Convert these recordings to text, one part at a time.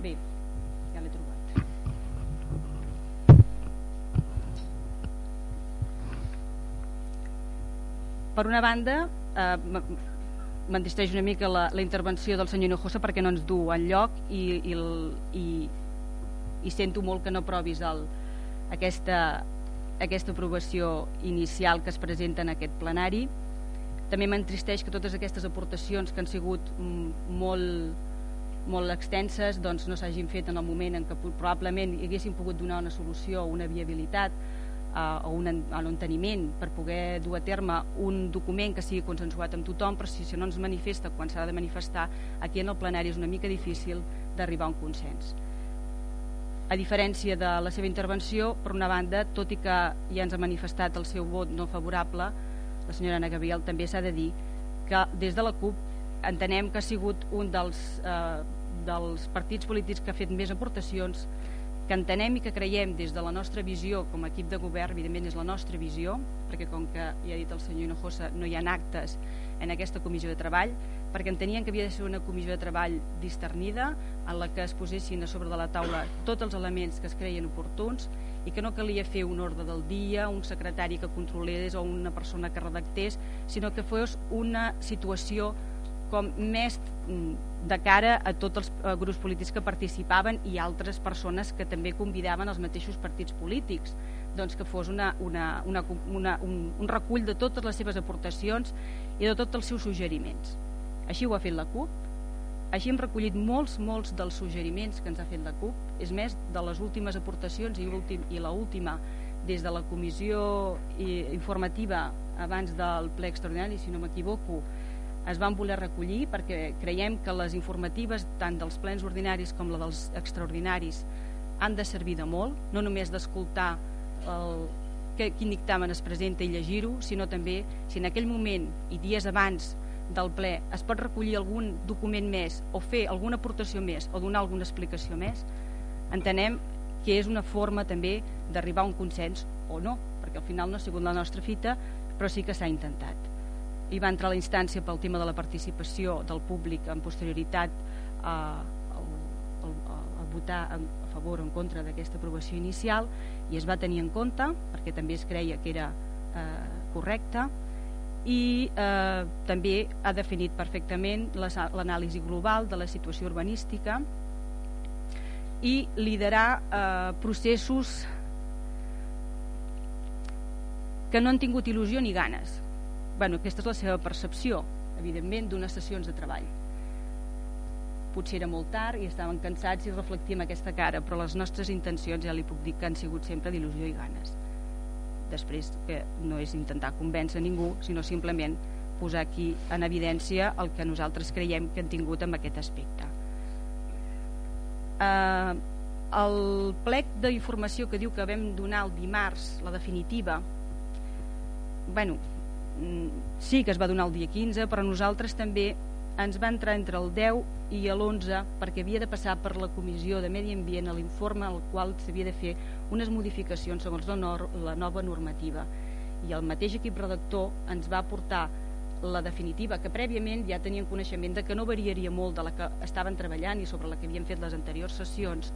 Bé, ja l'he trobat. Per una banda, eh, m'entristeix una mica la, la intervenció del senyor Hinojosa perquè no ens du al lloc i, i, i, i sento molt que no provis el, aquesta, aquesta aprovació inicial que es presenta en aquest plenari. També m'entristeix que totes aquestes aportacions que han sigut molt, molt extenses doncs no s'hagin fet en el moment en què probablement haguessin pogut donar una solució o una viabilitat eh, o un, un enteniment per poder dur a terme un document que sigui consensuat amb tothom, però si, si no ens manifesta quan s'ha de manifestar, aquí en el plenari és una mica difícil d'arribar a un consens. A diferència de la seva intervenció, per una banda, tot i que ja ens ha manifestat el seu vot no favorable, la senyora Ana Gabriel també s'ha de dir que des de la CUP entenem que ha sigut un dels, eh, dels partits polítics que ha fet més aportacions que entenem i que creiem des de la nostra visió com a equip de govern, evidentment és la nostra visió, perquè com que ja ha dit el senyor Hinojosa, no hi ha actes en aquesta comissió de treball, perquè entenien que havia de ser una comissió de treball disternida, en la que es posessin a sobre de la taula tots els elements que es creien oportuns i que no calia fer un ordre del dia, un secretari que controlés o una persona que redactés, sinó que fos una situació com més mm, de cara a tots els eh, grups polítics que participaven i altres persones que també convidaven els mateixos partits polítics. Doncs que fos una, una, una, una, un, un recull de totes les seves aportacions i de tots els seus suggeriments. Així ho ha fet la CUP, així hem recollit molts, molts dels suggeriments que ens ha fet la CUP, és més, de les últimes aportacions i, últim, i la última des de la comissió informativa abans del ple extraordinari, si no m'equivoco, es van voler recollir perquè creiem que les informatives tant dels plens ordinaris com la dels extraordinaris han de servir de molt, no només d'escoltar quin dictamen es presenta i llegir-ho, sinó també si en aquell moment i dies abans del ple es pot recollir algun document més o fer alguna aportació més o donar alguna explicació més, entenem que és una forma també d'arribar a un consens o no, perquè al final no ha sigut la nostra fita, però sí que s'ha intentat hi va entrar la instància pel tema de la participació del públic en posterioritat a, a, a, a votar a favor o en contra d'aquesta aprovació inicial i es va tenir en compte perquè també es creia que era eh, correcte i eh, també ha definit perfectament l'anàlisi global de la situació urbanística i liderar eh, processos que no han tingut il·lusió ni ganes bueno, aquesta és la seva percepció, evidentment, d'unes sessions de treball. Potser era molt tard i estaven cansats i reflectíem aquesta cara, però les nostres intencions, ja li puc dir que han sigut sempre d'il·lusió i ganes. Després, que no és intentar convèncer ningú, sinó simplement posar aquí en evidència el que nosaltres creiem que han tingut en aquest aspecte. Eh, el plec d'informació que diu que vam donar el dimarts, la definitiva, bueno, sí que es va donar el dia 15, però nosaltres també ens va entrar entre el 10 i l'11 perquè havia de passar per la Comissió de Medi Ambient a l'informe al qual s'havia de fer unes modificacions segons la, nor la nova normativa. I el mateix equip redactor ens va portar la definitiva, que prèviament ja tenien coneixement de que no variaria molt de la que estaven treballant i sobre la que havien fet les anteriors sessions,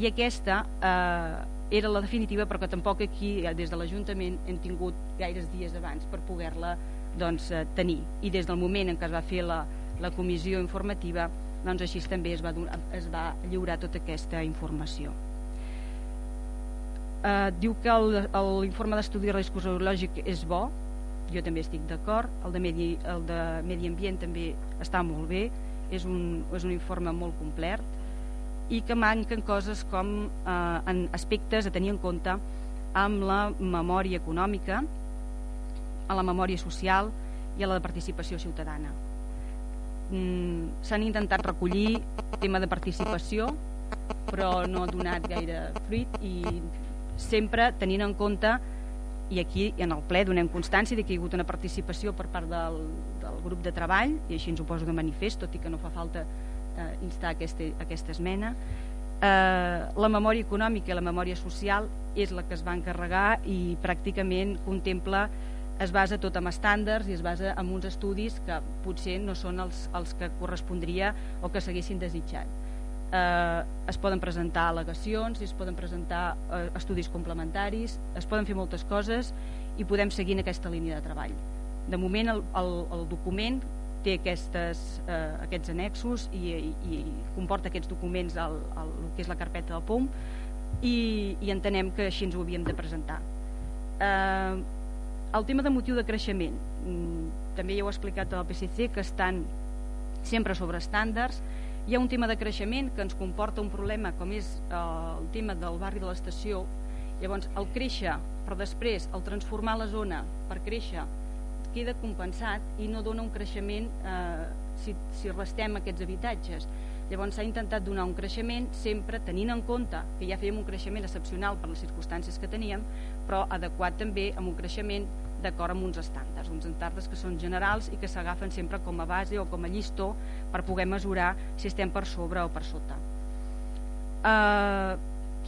i aquesta eh, era la definitiva però que tampoc aquí eh, des de l'Ajuntament hem tingut gaires dies abans per poder-la doncs, eh, tenir. I des del moment en què es va fer la, la comissió informativa doncs així també es va, donar, es va lliurar tota aquesta informació. Eh, diu que l'informe d'estudi de risc zoològic és bo jo també estic d'acord el, de medi, el de medi ambient també està molt bé és un, és un informe molt complet i que manquen coses com eh, en aspectes a tenir en compte amb la memòria econòmica, a la memòria social i a la participació ciutadana. Mm, S'han intentat recollir tema de participació, però no ha donat gaire fruit i sempre tenint en compte i aquí en el ple donem constància de que hi ha hagut una participació per part del, del grup de treball i així ens ho poso de manifest, tot i que no fa falta instar aquesta, aquesta esmena eh, la memòria econòmica i la memòria social és la que es va encarregar i pràcticament contempla es basa tot en estàndards i es basa en uns estudis que potser no són els, els que correspondria o que s'haguessin desitjat. eh, es poden presentar al·legacions, es poden presentar eh, estudis complementaris, es poden fer moltes coses i podem seguir en aquesta línia de treball. De moment el, el, el document té aquestes, eh, aquests annexos i, i, i comporta aquests documents al, al, al que és la carpeta del POM i, i entenem que així ens ho havíem de presentar. Eh, el tema de motiu de creixement, mm, també ja ho he explicat al PSC, que estan sempre sobre estàndards, hi ha un tema de creixement que ens comporta un problema com és eh, el tema del barri de l'estació. Llavors el créixer però després el transformar la zona per créixer queda compensat i no dona un creixement eh, si, si restem aquests habitatges llavors s'ha intentat donar un creixement sempre tenint en compte que ja fèiem un creixement excepcional per les circumstàncies que teníem però adequat també amb un creixement d'acord amb uns estàndards, uns estàndards que són generals i que s'agafen sempre com a base o com a llistó per poder mesurar si estem per sobre o per sota. Eh,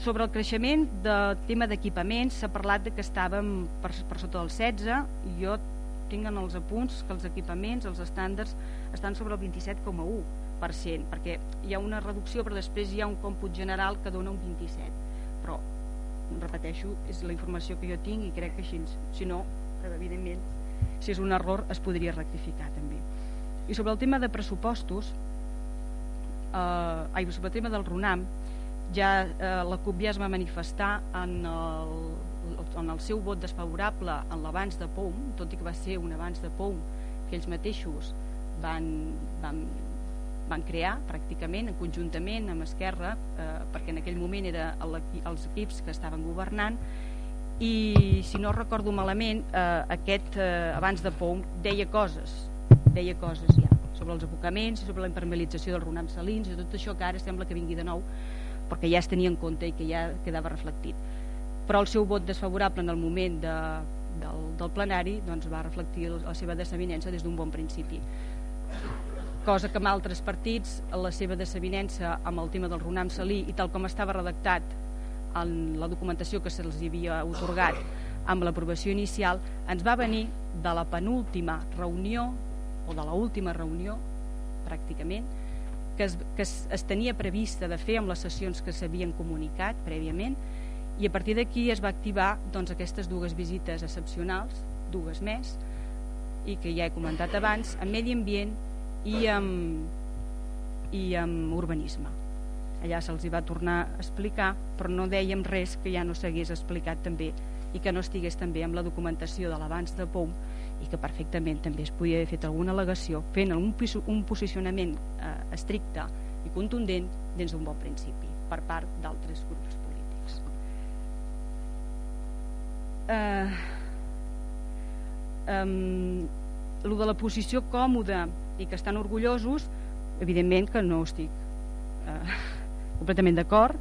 sobre el creixement del tema d'equipaments s'ha parlat de que estàvem per, per sota del 16 i jo tinc en els apunts que els equipaments, els estàndards estan sobre el 27,1% perquè hi ha una reducció però després hi ha un còmput general que dona un 27 però repeteixo, és la informació que jo tinc i crec que així, si no evidentment si és un error es podria rectificar també. I sobre el tema de pressupostos eh, sobre el tema del RUNAM ja eh, la CUP ja es va manifestar en el, en el seu vot desfavorable en l'abans de POUM tot i que va ser un abans de POUM que ells mateixos van, van, van crear pràcticament conjuntament amb Esquerra eh, perquè en aquell moment era els equips que estaven governant. I si no recordo malament eh, aquest eh, abans de Pou deia coses deia coses ja sobre els abocaments, sobre la impermeabilització dels runams salins i tot això que ara sembla que vingui de nou perquè ja es tenia en compte i que ja quedava reflectit però el seu vot desfavorable en el moment de, del, del plenari doncs va reflectir la seva desavinença des d'un bon principi. Cosa que en altres partits la seva desavinença amb el tema del runam salí i tal com estava redactat en la documentació que se'ls havia otorgat amb l'aprovació inicial ens va venir de la penúltima reunió o de l'última reunió pràcticament que es, que es, es tenia prevista de fer amb les sessions que s'havien comunicat prèviament i a partir d'aquí es va activar doncs, aquestes dues visites excepcionals, dues més, i que ja he comentat abans, en medi ambient i amb, i amb urbanisme. Allà se'ls va tornar a explicar però no dèiem res que ja no s'hagués explicat també i que no estigués també amb la documentació de l'abans de POM i que perfectament també es podia haver fet alguna al·legació fent un, un posicionament eh, estricte i contundent dins d'un bon principi per part d'altres grups polítics. Eh, el de la posició còmoda i que estan orgullosos, evidentment que no estic eh, completament d'acord.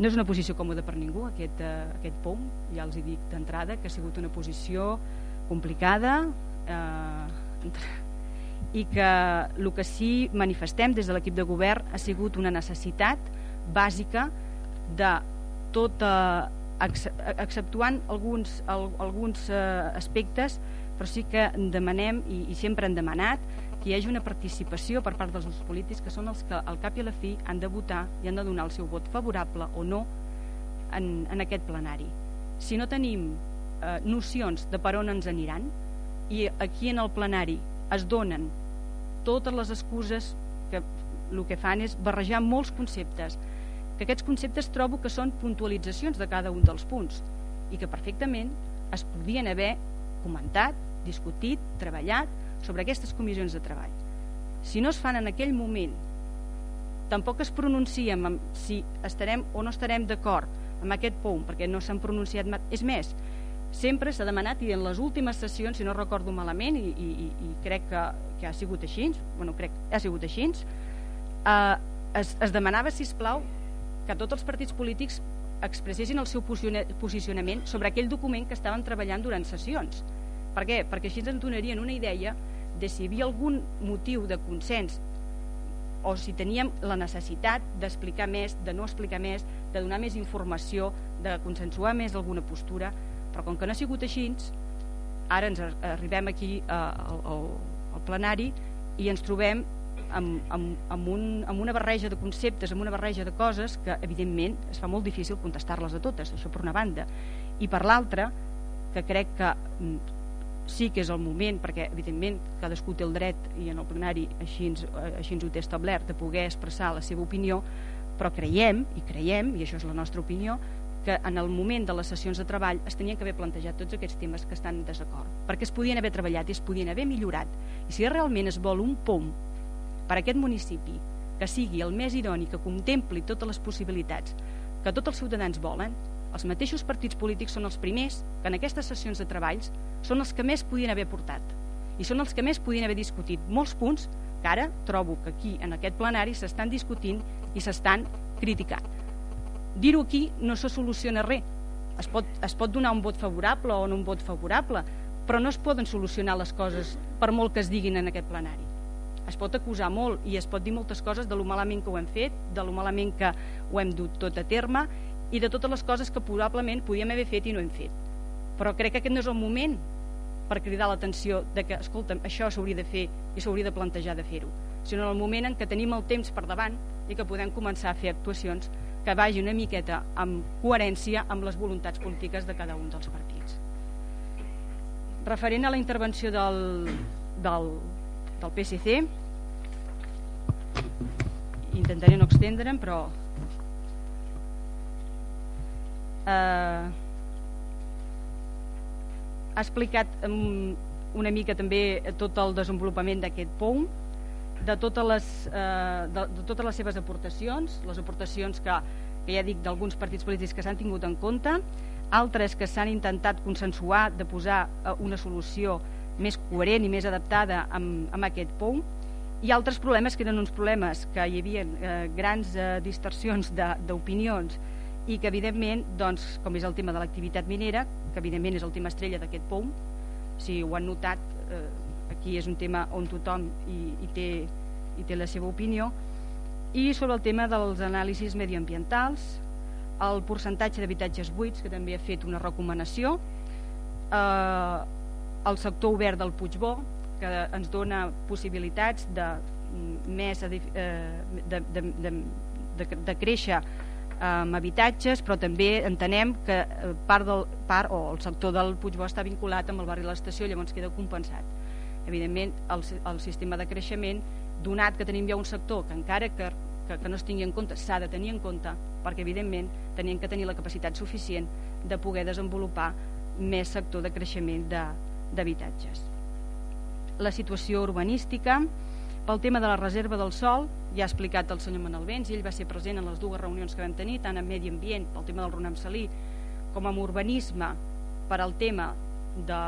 No és una posició còmoda per ningú aquest, eh, aquest POM, ja els hi dic d'entrada que ha sigut una posició complicada eh, i que el que sí manifestem des de l'equip de govern ha sigut una necessitat bàsica de tota exceptuant alguns, alguns eh, aspectes però sí que demanem i, i sempre han demanat que hi hagi una participació per part dels grups polítics que són els que al cap i a la fi han de votar i han de donar el seu vot favorable o no en, en aquest plenari. Si no tenim eh, nocions de per on ens aniran i aquí en el plenari es donen totes les excuses que el que fan és barrejar molts conceptes que aquests conceptes trobo que són puntualitzacions de cada un dels punts i que perfectament es podien haver comentat, discutit, treballat sobre aquestes comissions de treball. Si no es fan en aquell moment, tampoc es pronuncien si estarem o no estarem d'acord amb aquest punt, perquè no s'han pronunciat... És més, sempre s'ha demanat, i en les últimes sessions, si no recordo malament, i, i, i crec que, que ha sigut així, bueno, crec que ha sigut així, eh, es, es demanava, si plau que tots els partits polítics expressessin el seu posicionament sobre aquell document que estaven treballant durant sessions. Per què? Perquè així ens donarien una idea de si hi havia algun motiu de consens o si teníem la necessitat d'explicar més, de no explicar més, de donar més informació, de consensuar més alguna postura, però com que no ha sigut així, ara ens arribem aquí eh, al, al plenari i ens trobem amb, amb, amb, un, amb una barreja de conceptes, amb una barreja de coses que, evidentment, es fa molt difícil contestar-les a totes, això per una banda. I per l'altra, que crec que mm, sí que és el moment, perquè evidentment cadascú té el dret, i en el plenari així ens, així ens ho té establert, de poder expressar la seva opinió, però creiem, i creiem, i això és la nostra opinió, que en el moment de les sessions de treball es tenien que haver plantejat tots aquests temes que estan en desacord, perquè es podien haver treballat i es podien haver millorat. I si realment es vol un POM per a aquest municipi que sigui el més idoni, que contempli totes les possibilitats que tots els ciutadans volen, els mateixos partits polítics són els primers que en aquestes sessions de treballs són els que més podien haver portat i són els que més podien haver discutit molts punts que ara trobo que aquí en aquest plenari s'estan discutint i s'estan criticant. Dir-ho aquí no se soluciona res. Es pot, es pot donar un vot favorable o no un vot favorable, però no es poden solucionar les coses per molt que es diguin en aquest plenari. Es pot acusar molt i es pot dir moltes coses de lo malament que ho hem fet, de lo malament que ho hem dut tot a terme i de totes les coses que probablement podíem haver fet i no hem fet. Però crec que aquest no és el moment per cridar l'atenció de que, escolta'm, això s'hauria de fer i s'hauria de plantejar de fer-ho, sinó en el moment en què tenim el temps per davant i que podem començar a fer actuacions que vagi una miqueta amb coherència amb les voluntats polítiques de cada un dels partits. Referent a la intervenció del, del, del PSC, intentaré no extendre'm, però eh, ha explicat una mica també tot el desenvolupament d'aquest POUM, de totes les, eh, de, de totes les seves aportacions, les aportacions que, que ja dic d'alguns partits polítics que s'han tingut en compte, altres que s'han intentat consensuar de posar eh, una solució més coherent i més adaptada amb, amb aquest POUM, i altres problemes que eren uns problemes que hi havia eh, grans eh, distorsions d'opinions i que evidentment, doncs, com és el tema de l'activitat minera, que evidentment és el tema estrella d'aquest POUM, si ho han notat, eh, aquí és un tema on tothom hi, hi, té, hi té la seva opinió i sobre el tema dels anàlisis medioambientals el percentatge d'habitatges buits que també ha fet una recomanació eh, el sector obert del Puigbó que ens dona possibilitats de mm, més eh, de, de, de, de, de créixer amb habitatges, però també entenem que eh, part, del, part o el sector del Puigbó està vinculat amb el barri de l'estació, llavors queda compensat. Evidentment el, el sistema de creixement donat que tenim ja un sector que encara que, que, que no es tingui en compte s'ha de tenir en compte perquè evidentment tenien que tenir la capacitat suficient de poder desenvolupar més sector de creixement d'habitatges la situació urbanística. Pel tema de la reserva del sol ja ha explicat el senyor Manel Vents i ell va ser present en les dues reunions que vam tenir tant en medi ambient pel tema del Ronam Salí com amb urbanisme per al tema de,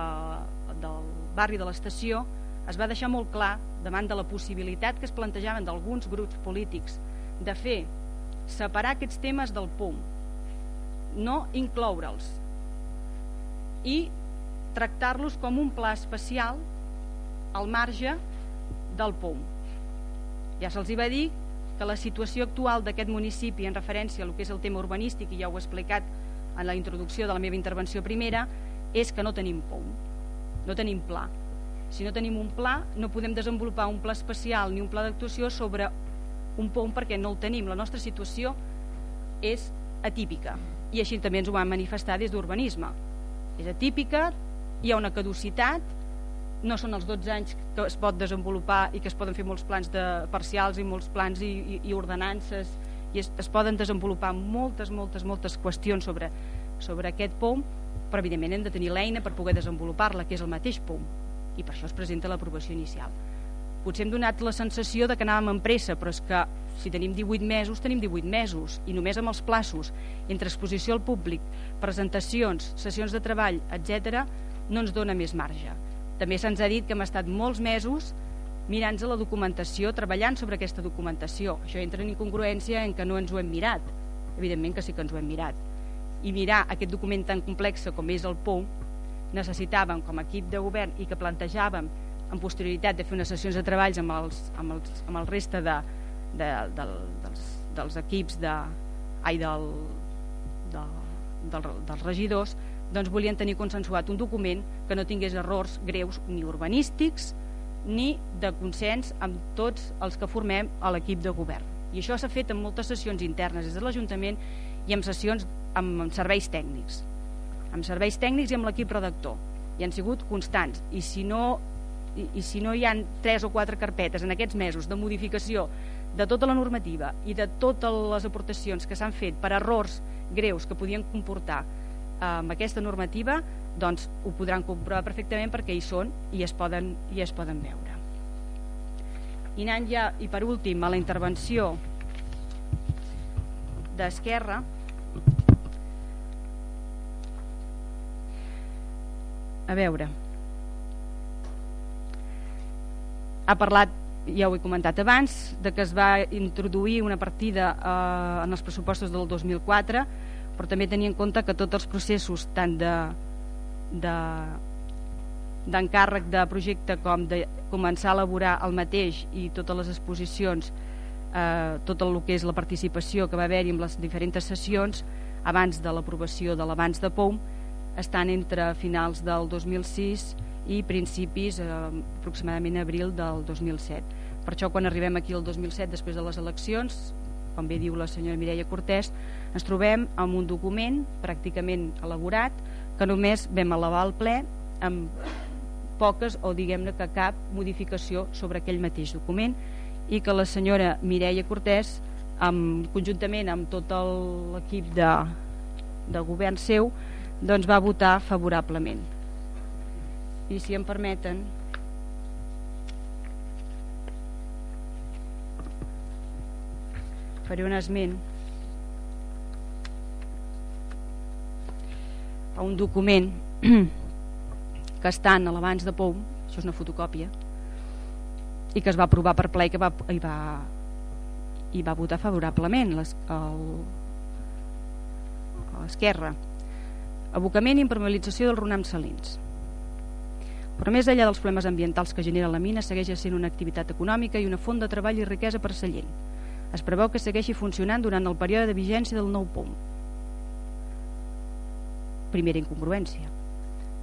del barri de l'estació. Es va deixar molt clar davant de la possibilitat que es plantejaven d'alguns grups polítics de fer separar aquests temes del PUM no incloure'ls i tractar-los com un pla especial al marge del PUM ja se'ls va dir que la situació actual d'aquest municipi en referència a lo que és el tema urbanístic i ja ho he explicat en la introducció de la meva intervenció primera és que no tenim PUM no tenim pla. Si no tenim un pla, no podem desenvolupar un pla especial ni un pla d'actuació sobre un pont perquè no el tenim. La nostra situació és atípica i així també ens ho vam manifestar des d'urbanisme. És atípica, hi ha una caducitat, no són els 12 anys que es pot desenvolupar i que es poden fer molts plans de parcials i molts plans i, i, i ordenances i es, es poden desenvolupar moltes, moltes, moltes qüestions sobre, sobre aquest POM però evidentment hem de tenir l'eina per poder desenvolupar-la, que és el mateix punt, i per això es presenta l'aprovació inicial. Potser hem donat la sensació de que anàvem en pressa, però és que si tenim 18 mesos, tenim 18 mesos, i només amb els plaços, entre exposició al públic, presentacions, sessions de treball, etc, no ens dona més marge. També se'ns ha dit que hem estat molts mesos mirant la documentació, treballant sobre aquesta documentació. Això entra en incongruència en que no ens ho hem mirat. Evidentment que sí que ens ho hem mirat i mirar aquest document tan complex com és el POU, necessitàvem com a equip de govern i que plantejàvem en posterioritat de fer unes sessions de treballs amb, els, amb, els, amb el reste de, de, de, dels, dels equips de, ai, del, de, del, dels regidors doncs volien tenir consensuat un document que no tingués errors greus ni urbanístics ni de consens amb tots els que formem a l'equip de govern. I això s'ha fet en moltes sessions internes des de l'Ajuntament i en sessions amb, amb serveis tècnics. Amb serveis tècnics i amb l'equip redactor. I han sigut constants. I si no i, i si no hi han tres o quatre carpetes en aquests mesos de modificació de tota la normativa i de totes les aportacions que s'han fet per errors greus que podien comportar amb aquesta normativa, doncs ho podran comprovar perfectament perquè hi són i es poden, i es poden veure. I anant ja, i per últim, a la intervenció d'Esquerra, a veure, ha parlat, ja ho he comentat abans, de que es va introduir una partida eh, en els pressupostos del 2004, però també tenir en compte que tots els processos tant de d'encàrrec de, de projecte com de començar a elaborar el mateix i totes les exposicions eh, tot el que és la participació que va haver-hi en les diferents sessions abans de l'aprovació de l'abans de POUM estan entre finals del 2006 i principis eh, aproximadament abril del 2007. Per això quan arribem aquí el 2007 després de les eleccions, com bé diu la senyora Mireia Cortés, ens trobem amb un document pràcticament elaborat que només vam elevar al ple amb poques o diguem-ne que cap modificació sobre aquell mateix document i que la senyora Mireia Cortés amb, conjuntament amb tot l'equip de, de govern seu doncs va votar favorablement. I si em permeten faré un esment a un document que està en l'abans de POUM això és una fotocòpia i que es va aprovar per ple i que va, i va, i va votar favorablement l'esquerra abocament i impermeabilització del Ronam Salins però més enllà dels problemes ambientals que genera la mina, segueix sent una activitat econòmica i una font de treball i riquesa per Sallent. Es preveu que segueixi funcionant durant el període de vigència del nou POM. Primera incongruència.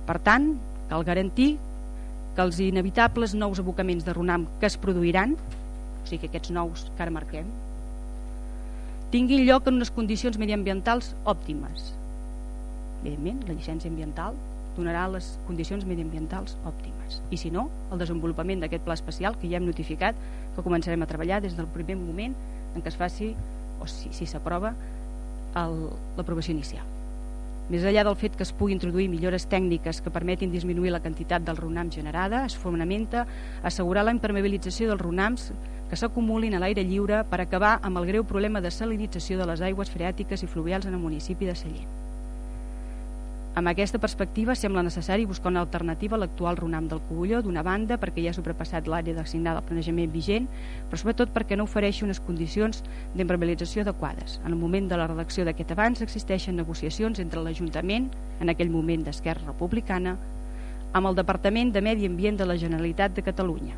Per tant, cal garantir que els inevitables nous abocaments de RUNAM que es produiran, o sigui que aquests nous que ara marquem, tinguin lloc en unes condicions mediambientals òptimes. Evidentment, la llicència ambiental donarà les condicions mediambientals òptimes. I si no, el desenvolupament d'aquest pla especial que ja hem notificat que començarem a treballar des del primer moment en què es faci, o si s'aprova, si l'aprovació inicial. Més enllà del fet que es pugui introduir millores tècniques que permetin disminuir la quantitat del runam generada, es fonamenta assegurar la impermeabilització dels runams que s'acumulin a l'aire lliure per acabar amb el greu problema de salinització de les aigües freàtiques i fluvials en el municipi de Sallent. Amb aquesta perspectiva sembla necessari buscar una alternativa a l'actual runam del Cogulló, d'una banda perquè ja ha sobrepassat l'àrea d'assignada al planejament vigent, però sobretot perquè no ofereixi unes condicions d'impermeabilització adequades. En el moment de la redacció d'aquest abans existeixen negociacions entre l'Ajuntament, en aquell moment d'Esquerra Republicana, amb el Departament de Medi Ambient de la Generalitat de Catalunya,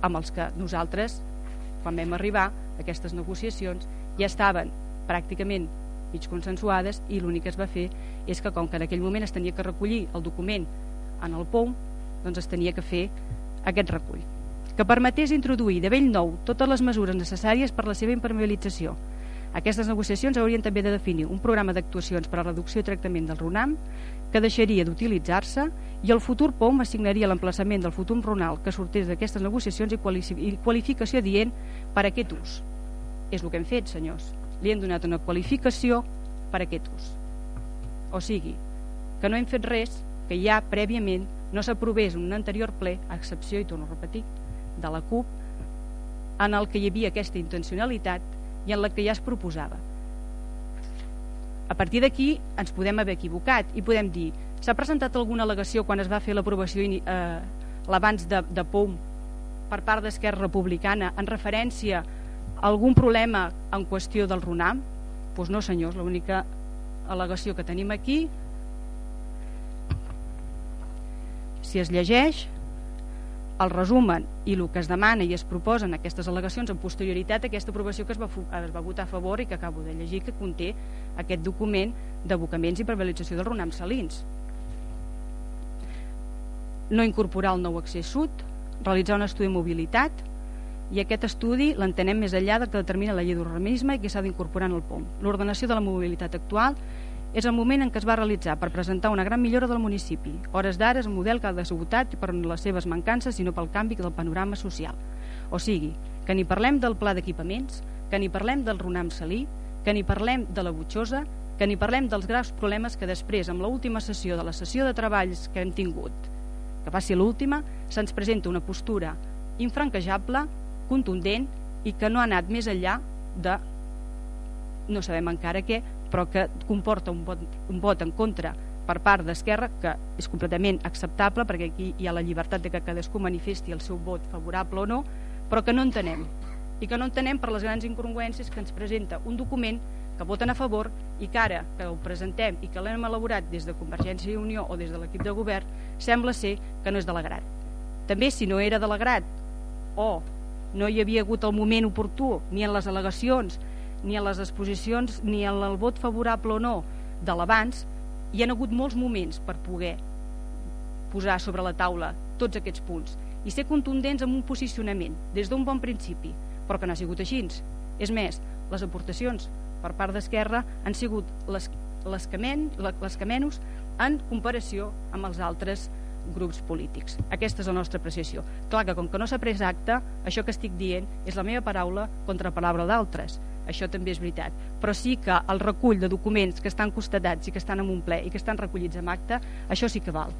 amb els que nosaltres, quan vam arribar, aquestes negociacions ja estaven pràcticament mig consensuades i l'únic que es va fer és que com que en aquell moment es tenia que recollir el document en el POM doncs es tenia que fer aquest recull que permetés introduir de vell nou totes les mesures necessàries per la seva impermeabilització. Aquestes negociacions haurien també de definir un programa d'actuacions per a reducció i tractament del RUNAM que deixaria d'utilitzar-se i el futur POM assignaria l'emplaçament del futur RUNAL que sortés d'aquestes negociacions i qualificació dient per a aquest ús. És el que hem fet, senyors li hem donat una qualificació per a aquest ús. O sigui, que no hem fet res que ja prèviament no s'aprovés un anterior ple, a excepció, i torno a repetir, de la CUP, en el que hi havia aquesta intencionalitat i en la que ja es proposava. A partir d'aquí ens podem haver equivocat i podem dir s'ha presentat alguna al·legació quan es va fer l'aprovació eh, l'abans de, de POM per part d'Esquerra Republicana en referència algun problema en qüestió del RUNAM? Doncs no senyors, l'única al·legació que tenim aquí si es llegeix el resumen i el que es demana i es proposen aquestes al·legacions en posterioritat a aquesta aprovació que es va, es va votar a favor i que acabo de llegir que conté aquest document d'abocaments i privatització del RUNAM Salins no incorporar el nou accés sud, realitzar un estudi de mobilitat i aquest estudi l'entenem més enllà del que determina la llei d'urbanisme i que s'ha d'incorporar en el POM. L'ordenació de la mobilitat actual és el moment en què es va realitzar per presentar una gran millora del municipi. Hores d'ara és un model que ha desabotat per les seves mancances sinó pel canvi del panorama social. O sigui, que ni parlem del pla d'equipaments, que ni parlem del Runam Salí, que ni parlem de la Butxosa, que ni parlem dels graus problemes que després, amb l'última sessió de la sessió de treballs que hem tingut, que va ser l'última, se'ns presenta una postura infranquejable, contundent i que no ha anat més enllà de no sabem encara què, però que comporta un vot, un vot en contra per part d'Esquerra que és completament acceptable perquè aquí hi ha la llibertat de que cadascú manifesti el seu vot favorable o no, però que no entenem i que no entenem per les grans incongruències que ens presenta un document que voten a favor i que ara que el presentem i que l'hem elaborat des de Convergència i Unió o des de l'equip de govern sembla ser que no és de l'agrat. També si no era de l'agrat o no hi havia hagut el moment oportú ni en les al·legacions ni en les exposicions ni en el vot favorable o no de l'abans hi han hagut molts moments per poder posar sobre la taula tots aquests punts i ser contundents amb un posicionament des d'un bon principi però que no ha sigut així. És més, les aportacions per part d'Esquerra han sigut les, les, que men, les que menys en comparació amb els altres grups polítics. Aquesta és la nostra apreciació. Clar que com que no s'ha pres acte, això que estic dient és la meva paraula contra paraula d'altres. Això també és veritat. Però sí que el recull de documents que estan constatats i que estan en un ple i que estan recollits amb acte, això sí que val.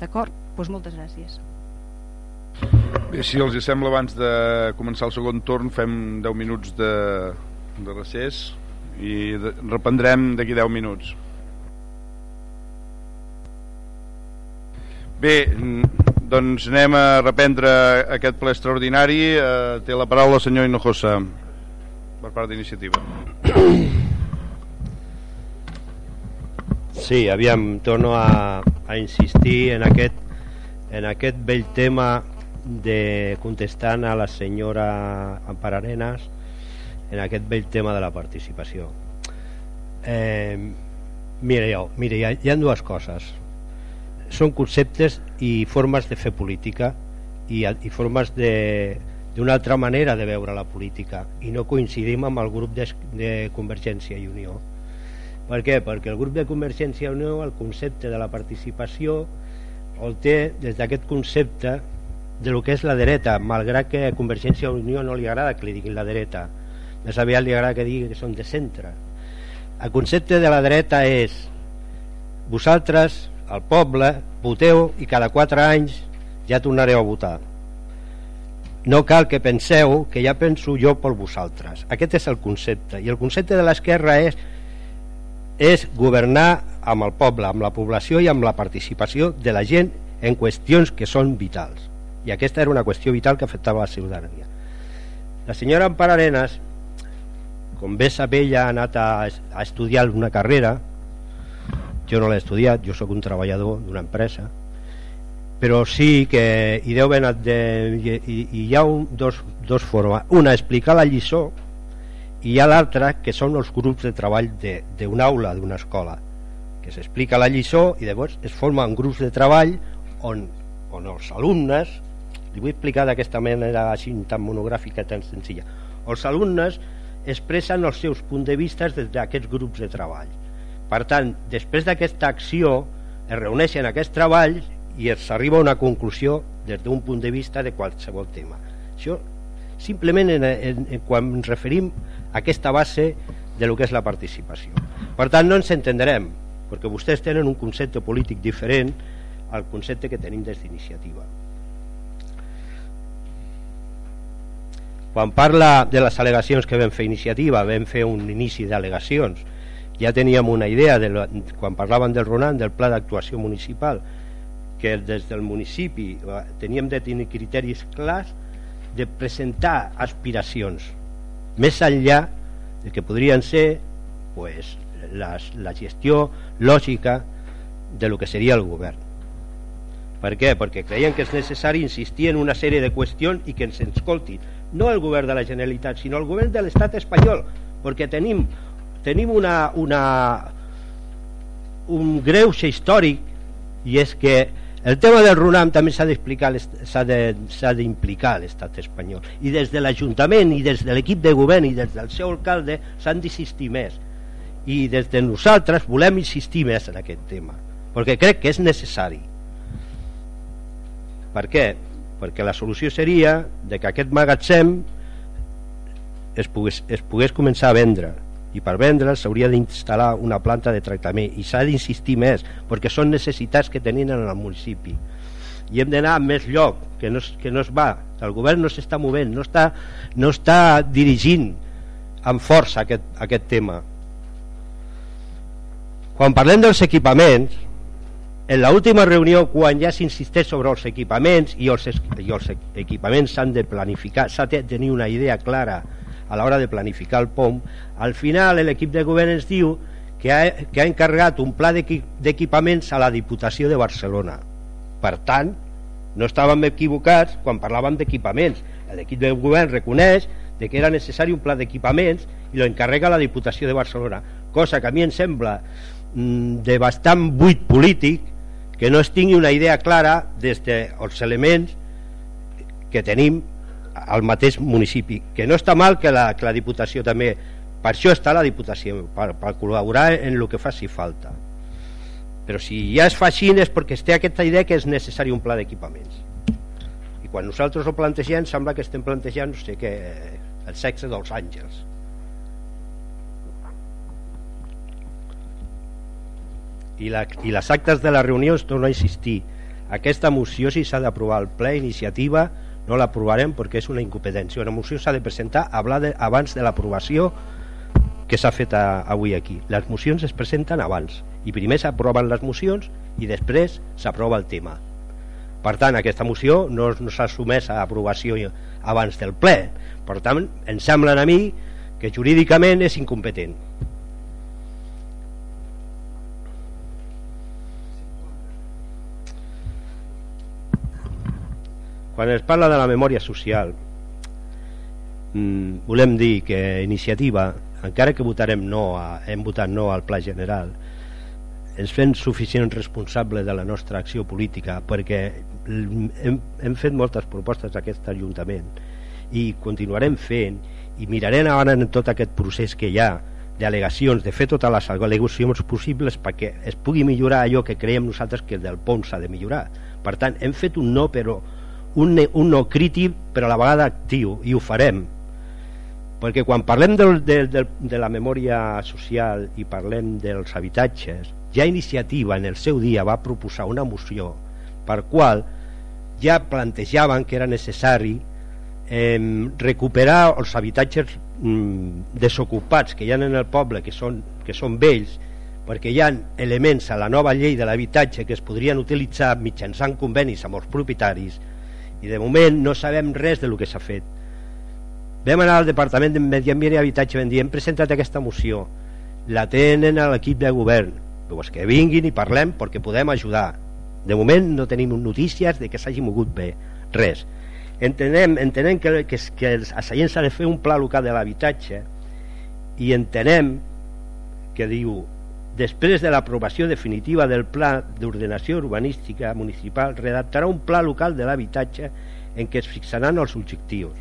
D'acord? Doncs moltes gràcies. Bé, si els sembla abans de començar el segon torn fem 10 minuts de, de recés i reprendrem d'aquí 10 minuts bé doncs anem a reprendre aquest ple extraordinari. Eh, té la paraula el senyor Hinojosa per part d'iniciativa. Sí, aviam, torno a, a insistir en aquest, en aquest vell tema de contestant a la senyora Ampararenas en aquest vell tema de la participació. Eh, mireu, mire, hi ha, hi ha dues coses són conceptes i formes de fer política i, i formes d'una altra manera de veure la política i no coincidim amb el grup de, de Convergència i Unió. Per què? perquè el grup de Convergència i Unió el concepte de la participació el té des d'aquest concepte de lo que és la dreta malgrat que a Convergència i Unió no li agrada que li diguin la dreta. Més aviat li agrada que digui que són de centre. El concepte de la dreta és vosaltres, el poble voteu i cada quatre anys ja tornareu a votar. No cal que penseu que ja penso jo per vosaltres. Aquest és el concepte. I el concepte de l'esquerra és és governar amb el poble, amb la població i amb la participació de la gent en qüestions que són vitals. I aquesta era una qüestió vital que afectava la ciutadania. La senyora Ampar Arenas com bé sap ella ha anat a, a estudiar una carrera jo no l'he estudiat, jo sóc un treballador d'una empresa però sí que hi deu anat de, i, i hi ha un, dos, dos formes una explicar la lliçó i hi ha l'altra que són els grups de treball d'una aula, d'una escola que s'explica la lliçó i llavors es formen grups de treball on, on els alumnes li vull explicar d'aquesta manera així tan monogràfica tan senzilla els alumnes expressen els seus punts de vista des d'aquests grups de treball. Per tant, després d'aquesta acció es reuneixen aquests treballs i es arriba a una conclusió des d'un punt de vista de qualsevol tema. Això simplement en, en, en, quan ens referim a aquesta base de lo que és la participació. Per tant, no ens entendrem, perquè vostès tenen un concepte polític diferent al concepte que tenim des d'iniciativa. quan parla de les al·legacions que vam fer iniciativa vam fer un inici d'al·legacions ja teníem una idea de la, quan parlaven del Ronan del pla d'actuació municipal que des del municipi eh, teníem de tenir criteris clars de presentar aspiracions més enllà de que podrien ser pues, les, la gestió lògica de lo que seria el govern per què? perquè creien que és necessari insistir en una sèrie de qüestions i que ens escoltin no el govern de la Generalitat, sinó el govern de l'estat espanyol, perquè tenim, tenim una, una, un greuge històric i és que el tema del RUNAM també s'ha d'implicar l'estat espanyol. I des de l'Ajuntament i des de l'equip de govern i des del seu alcalde s'han d'insistir més. I des de nosaltres volem insistir més en aquest tema perquè crec que és necessari. Per què? perquè la solució seria de que aquest magatzem es pogués, es pogués començar a vendre i per vendre s'hauria d'instal·lar una planta de tractament i s'ha d'insistir més perquè són necessitats que tenien en el municipi. I hem d'anar a més lloc que no, que no es va. El govern no s'està movent no està, no està dirigint amb força aquest, aquest tema. Quan parlem dels equipaments en l'última reunió quan ja s'insisteix sobre els equipaments i els, i els equipaments s'han de planificar s'ha de tenir una idea clara a l'hora de planificar el POM, al final l'equip de govern ens diu que ha, que ha encarregat un pla d'equipaments a la Diputació de Barcelona. Per tant, no estàvem equivocats quan parlàvem d'equipaments. L'equip de govern reconeix de que era necessari un pla d'equipaments i lo encarrega la Diputació de Barcelona, cosa que a mi em sembla mm, de bastant buit polític que no es tingui una idea clara des dels elements que tenim al mateix municipi. Que no està mal que la, que la Diputació també per això està la Diputació per, per col·laborar en el que faci falta. Però si ja es fa així és perquè es té aquesta idea que és necessari un pla d'equipaments. I quan nosaltres ho plantegem sembla que estem plantejant no sé què, el sexe dels àngels. I, la, i les actes de les reunions torno a insistir. Aquesta moció si s'ha d'aprovar el ple iniciativa no l'aprovarem perquè és una incompetència. Una moció s'ha de presentar de, abans de l'aprovació que s'ha fet a, avui aquí. Les mocions es presenten abans. I primer s'aproven les mocions i després s'aprova el tema. Per tant aquesta moció no, no s'ha sumès a aprovació abans del ple. Per tant em sembla a mi que jurídicament és incompetent quan es parla de la memòria social mm, volem dir que iniciativa encara que votarem no a, hem votat no al pla general ens fem suficient responsable de la nostra acció política perquè hem, hem fet moltes propostes a aquest Ajuntament i continuarem fent i mirarem ara en tot aquest procés que hi ha d'al·legacions, de fer totes les al·legacions possibles perquè es pugui millorar allò que creiem nosaltres que del POM s'ha de millorar. Per tant hem fet un no però un, un no crític però a la vegada actiu i ho farem. Perquè quan parlem del, de, de, de la memòria social i parlem dels habitatges ja iniciativa en el seu dia va proposar una moció per qual ja plantejaven que era necessari eh, recuperar els habitatges mm, desocupats que hi ha en el poble que són, que són vells perquè hi ha elements a la nova llei de l'habitatge que es podrien utilitzar mitjançant convenis amb els propietaris i de moment no sabem res de lo que s'ha fet. Vam anar al Departament de Medi Ambient i Habitatge vam dir, hem presentat aquesta moció. La tenen a l'equip de govern. Pues que vinguin i parlem perquè podem ajudar. De moment no tenim notícies de que s'hagi mogut bé. Res. Entenem, entenem que, que, que a Sallent s'ha de fer un pla local de l'habitatge i entenem que diu després de l'aprovació definitiva del Pla d'Ordenació Urbanística Municipal, redactarà un pla local de l'habitatge en què es fixaran els objectius.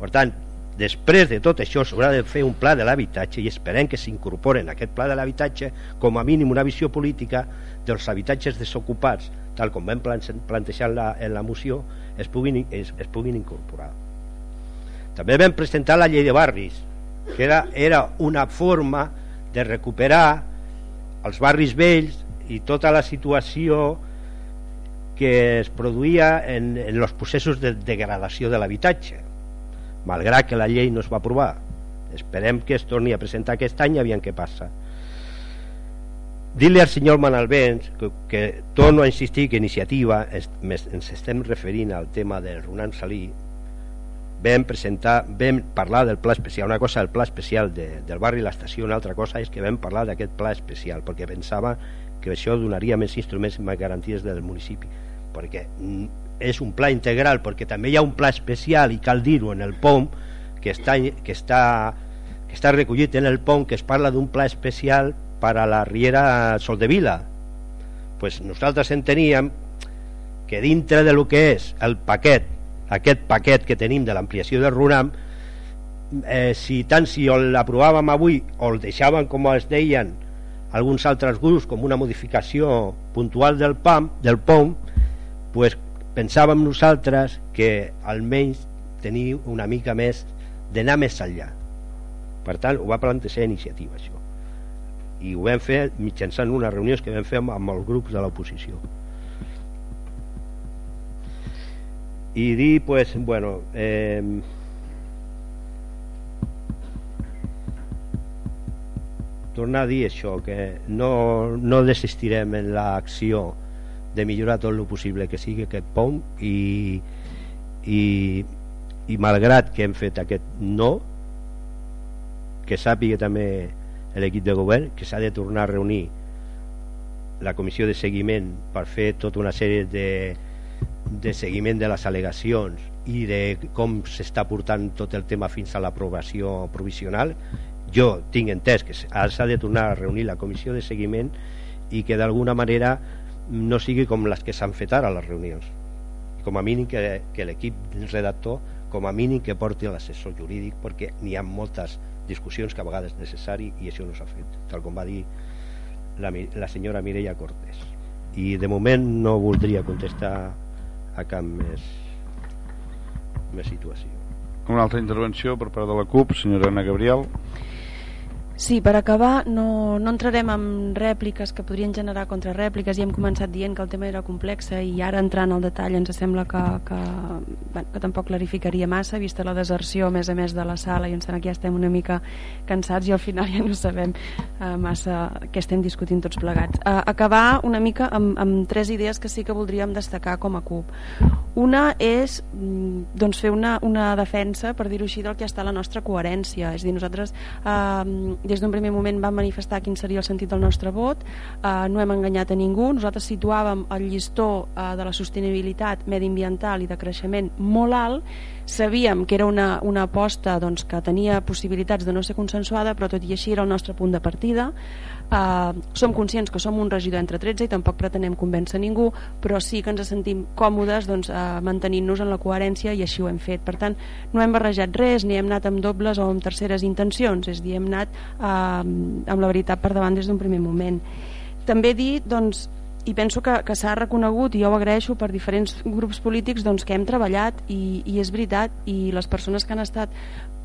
Per tant, després de tot això s'haurà de fer un pla de l'habitatge i esperem que s'incorporen aquest pla de l'habitatge com a mínim una visió política dels habitatges desocupats, tal com vam plantejar en la, en la moció, es puguin, es, es puguin incorporar. També vam presentar la llei de barris, que era, era una forma de recuperar els barris vells i tota la situació que es produïa en, en els processos de degradació de l'habitatge malgrat que la llei no es va aprovar. Esperem que es torni a presentar aquest any aviam què passa. Dir-li al senyor Manalbens que, que torno a insistir que iniciativa ens estem referint al tema del Ronan Salí vam presentar, vam parlar del pla especial, una cosa del pla especial de, del barri l'estació, una altra cosa és que vam parlar d'aquest pla especial, perquè pensava que això donaria més instruments i més garanties del municipi, perquè és un pla integral, perquè també hi ha un pla especial, i cal dir-ho en el POM, que està, que, està, que està recollit en el POM, que es parla d'un pla especial per a la Riera Soldevila. Pues nosaltres en teníem que dintre de lo que és el paquet aquest paquet que tenim de l'ampliació del RUNAM eh, si tant si l'aprovàvem avui o el deixàvem com es deien alguns altres grups com una modificació puntual del PAM del POM pues pensàvem nosaltres que almenys tenir una mica més d'anar més enllà. Per tant ho va plantejar iniciativa això. I ho vam fer mitjançant unes reunions que vam fer amb, amb els grups de l'oposició i dir pues bueno eh, tornar a dir això que no, no desistirem en l'acció de millorar tot el possible que sigui aquest pont i, i, i malgrat que hem fet aquest no que sàpiga també l'equip de govern que s'ha de tornar a reunir la comissió de seguiment per fer tota una sèrie de, de seguiment de les al·legacions i de com s'està portant tot el tema fins a l'aprovació provisional jo tinc entès que s'ha de tornar a reunir la comissió de seguiment i que d'alguna manera no sigui com les que s'han fet ara les reunions. Com a mínim que, que l'equip redactor com a mínim que porti l'assessor jurídic perquè n'hi ha moltes discussions que a vegades és necessari i això no s'ha fet tal com va dir la, la senyora Mireia Cortés. I de moment no voldria contestar a cap més més situació. Una altra intervenció per part de la CUP senyora Ana Gabriel Sí, per acabar, no, no entrarem en rèpliques que podrien generar contrarèpliques i hem començat dient que el tema era complex i ara entrant al detall ens sembla que, que, bueno, que tampoc clarificaria massa vista la deserció a més a més de la sala i em sembla que ja estem una mica cansats i al final ja no sabem uh, massa què estem discutint tots plegats. Uh, acabar una mica amb, amb tres idees que sí que voldríem destacar com a CUP. Una és mm, doncs, fer una, una defensa, per dir-ho així, del que està la nostra coherència. És dir, nosaltres uh, des d'un primer moment vam manifestar quin seria el sentit del nostre vot, eh, no hem enganyat a ningú, nosaltres situàvem el llistó eh, de la sostenibilitat mediambiental i de creixement molt alt, sabíem que era una, una aposta doncs, que tenia possibilitats de no ser consensuada, però tot i així era el nostre punt de partida, Uh, som conscients que som un regidor entre 13 i tampoc pretenem convèncer ningú, però sí que ens sentim còmodes doncs, uh, mantenint-nos en la coherència i així ho hem fet. Per tant, no hem barrejat res, ni hem anat amb dobles o amb terceres intencions, és dir, hem anat uh, amb la veritat per davant des d'un primer moment. També dir, doncs, i penso que, que s'ha reconegut i jo ho agraeixo per diferents grups polítics doncs, que hem treballat i, i és veritat i les persones que han estat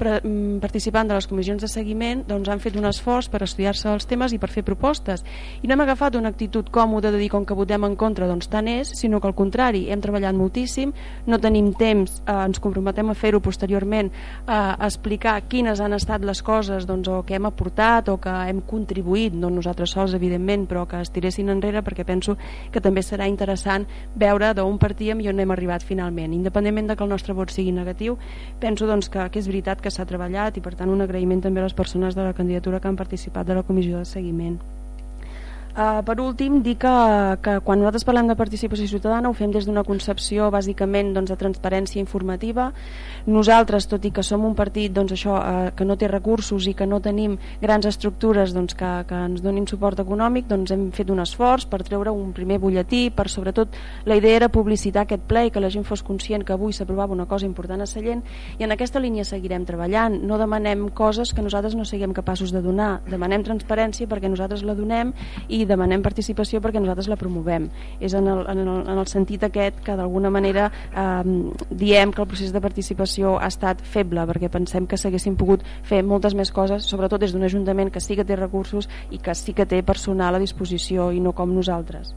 participant de les comissions de seguiment doncs han fet un esforç per estudiar-se els temes i per fer propostes. I no hem agafat una actitud còmoda de dir com que votem en contra doncs tant és, sinó que al contrari hem treballat moltíssim, no tenim temps eh, ens comprometem a fer-ho posteriorment eh, a explicar quines han estat les coses doncs, o que hem aportat o que hem contribuït, no nosaltres sols evidentment però que es tiressin enrere perquè penso que també serà interessant veure d'on partíem i on hem arribat finalment. Independentment de que el nostre vot sigui negatiu penso doncs, que, que és veritat que s'ha treballat i per tant un agraïment també a les persones de la candidatura que han participat de la comissió de seguiment. Uh, per últim, dir que, que quan nosaltres parlem de participació ciutadana ho fem des d'una concepció bàsicament doncs, de transparència informativa. Nosaltres, tot i que som un partit doncs, això, uh, que no té recursos i que no tenim grans estructures doncs, que, que ens donin suport econòmic, doncs hem fet un esforç per treure un primer butlletí, per sobretot la idea era publicitar aquest ple i que la gent fos conscient que avui s'aprovava una cosa important a Sallent i en aquesta línia seguirem treballant. No demanem coses que nosaltres no siguem capaços de donar. Demanem transparència perquè nosaltres la donem i i demanem participació perquè nosaltres la promovem. És en el, en el, en el sentit aquest que d'alguna manera eh, diem que el procés de participació ha estat feble perquè pensem que s'haguessin pogut fer moltes més coses, sobretot des d'un ajuntament que sí que té recursos i que sí que té personal a disposició i no com nosaltres.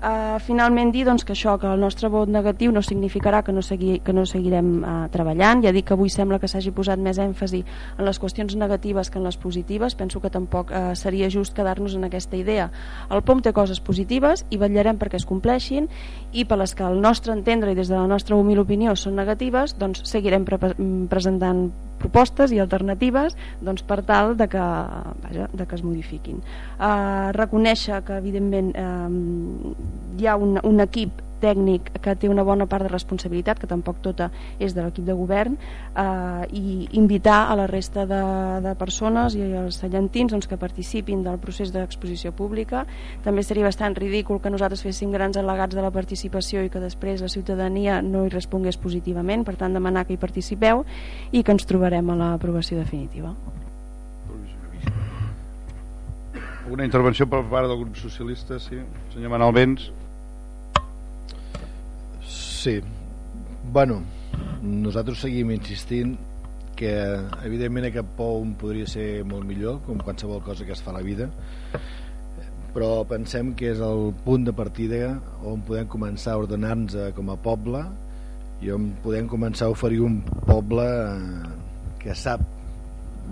Uh, finalment dir doncs, que això, que el nostre vot negatiu no significarà que no, segui, que no seguirem uh, treballant, ja dic que avui sembla que s'hagi posat més èmfasi en les qüestions negatives que en les positives, penso que tampoc uh, seria just quedar-nos en aquesta idea. El POM té coses positives i vetllarem perquè es compleixin i per les que al nostre entendre i des de la nostra humil opinió són negatives, doncs seguirem pre presentant propostes i alternatives doncs, per tal de que, vaja, de que es modifiquin. Uh, reconèixer que evidentment uh, hi ha un, un equip tècnic que té una bona part de responsabilitat, que tampoc tota és de l'equip de govern, eh, i invitar a la resta de, de persones i als cellentins doncs, que participin del procés d'exposició pública. També seria bastant ridícul que nosaltres féssim grans al·legats de la participació i que després la ciutadania no hi respongués positivament, per tant demanar que hi participeu i que ens trobarem a l'aprovació definitiva. Una intervenció per part del grup socialista, sí. Senyor Manal Vents. Sí. Bueno, nosaltres seguim insistint que evidentment aquest POUM podria ser molt millor, com qualsevol cosa que es fa a la vida, però pensem que és el punt de partida on podem començar a ordenar-nos com a poble i on podem començar a oferir un poble eh, que sap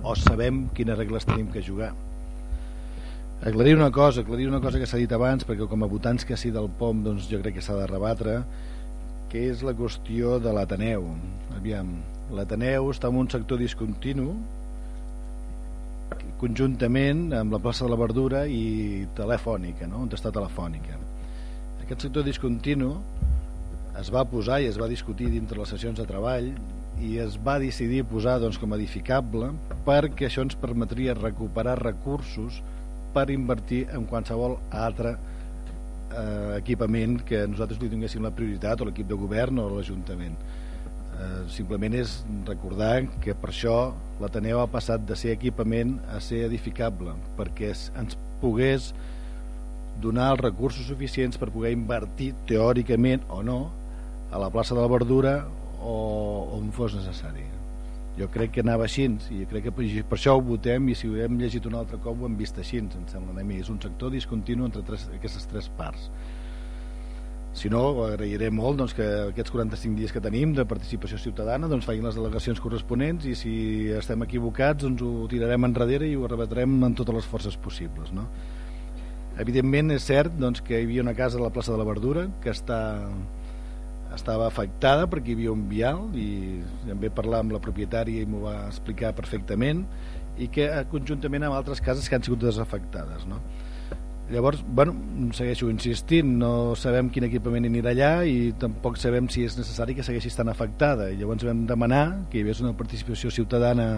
o sabem quines regles tenim que jugar Aclarir una cosa, aclarir una cosa que s'ha dit abans, perquè com a votants que sí del POM doncs jo crec que s'ha de rebatre, que és la qüestió de l'Ateneu. Aviam, l'Ateneu està en un sector discontinu, conjuntament amb la plaça de la Verdura i telefònica, no? on està telefònica. Aquest sector discontinu es va posar i es va discutir dintre les sessions de treball i es va decidir posar doncs, com a edificable perquè això ens permetria recuperar recursos per invertir en qualsevol altre eh, equipament que nosaltres li donéssim la prioritat o l'equip de govern o l'Ajuntament. Eh, simplement és recordar que per això l'Ateneu ha passat de ser equipament a ser edificable perquè ens pogués donar els recursos suficients per poder invertir teòricament o no a la plaça de la Verdura o on fos necessari jo crec que anava així i crec que per això ho votem i si ho hem llegit un altre cop ho hem vist així em sembla a mi, és un sector discontinu entre tres, aquestes tres parts si no, agrairé molt doncs, que aquests 45 dies que tenim de participació ciutadana doncs, facin les delegacions corresponents i si estem equivocats doncs, ho tirarem enrere i ho rebatrem en totes les forces possibles no? evidentment és cert doncs, que hi havia una casa a la plaça de la Verdura que està estava afectada perquè hi havia un vial i també parlar amb la propietària i m'ho va explicar perfectament i que eh, conjuntament amb altres cases que han sigut desafectades no? llavors, bueno, segueixo insistint no sabem quin equipament anirà allà i tampoc sabem si és necessari que segueixi estant afectada i llavors vam demanar que hi hagués una participació ciutadana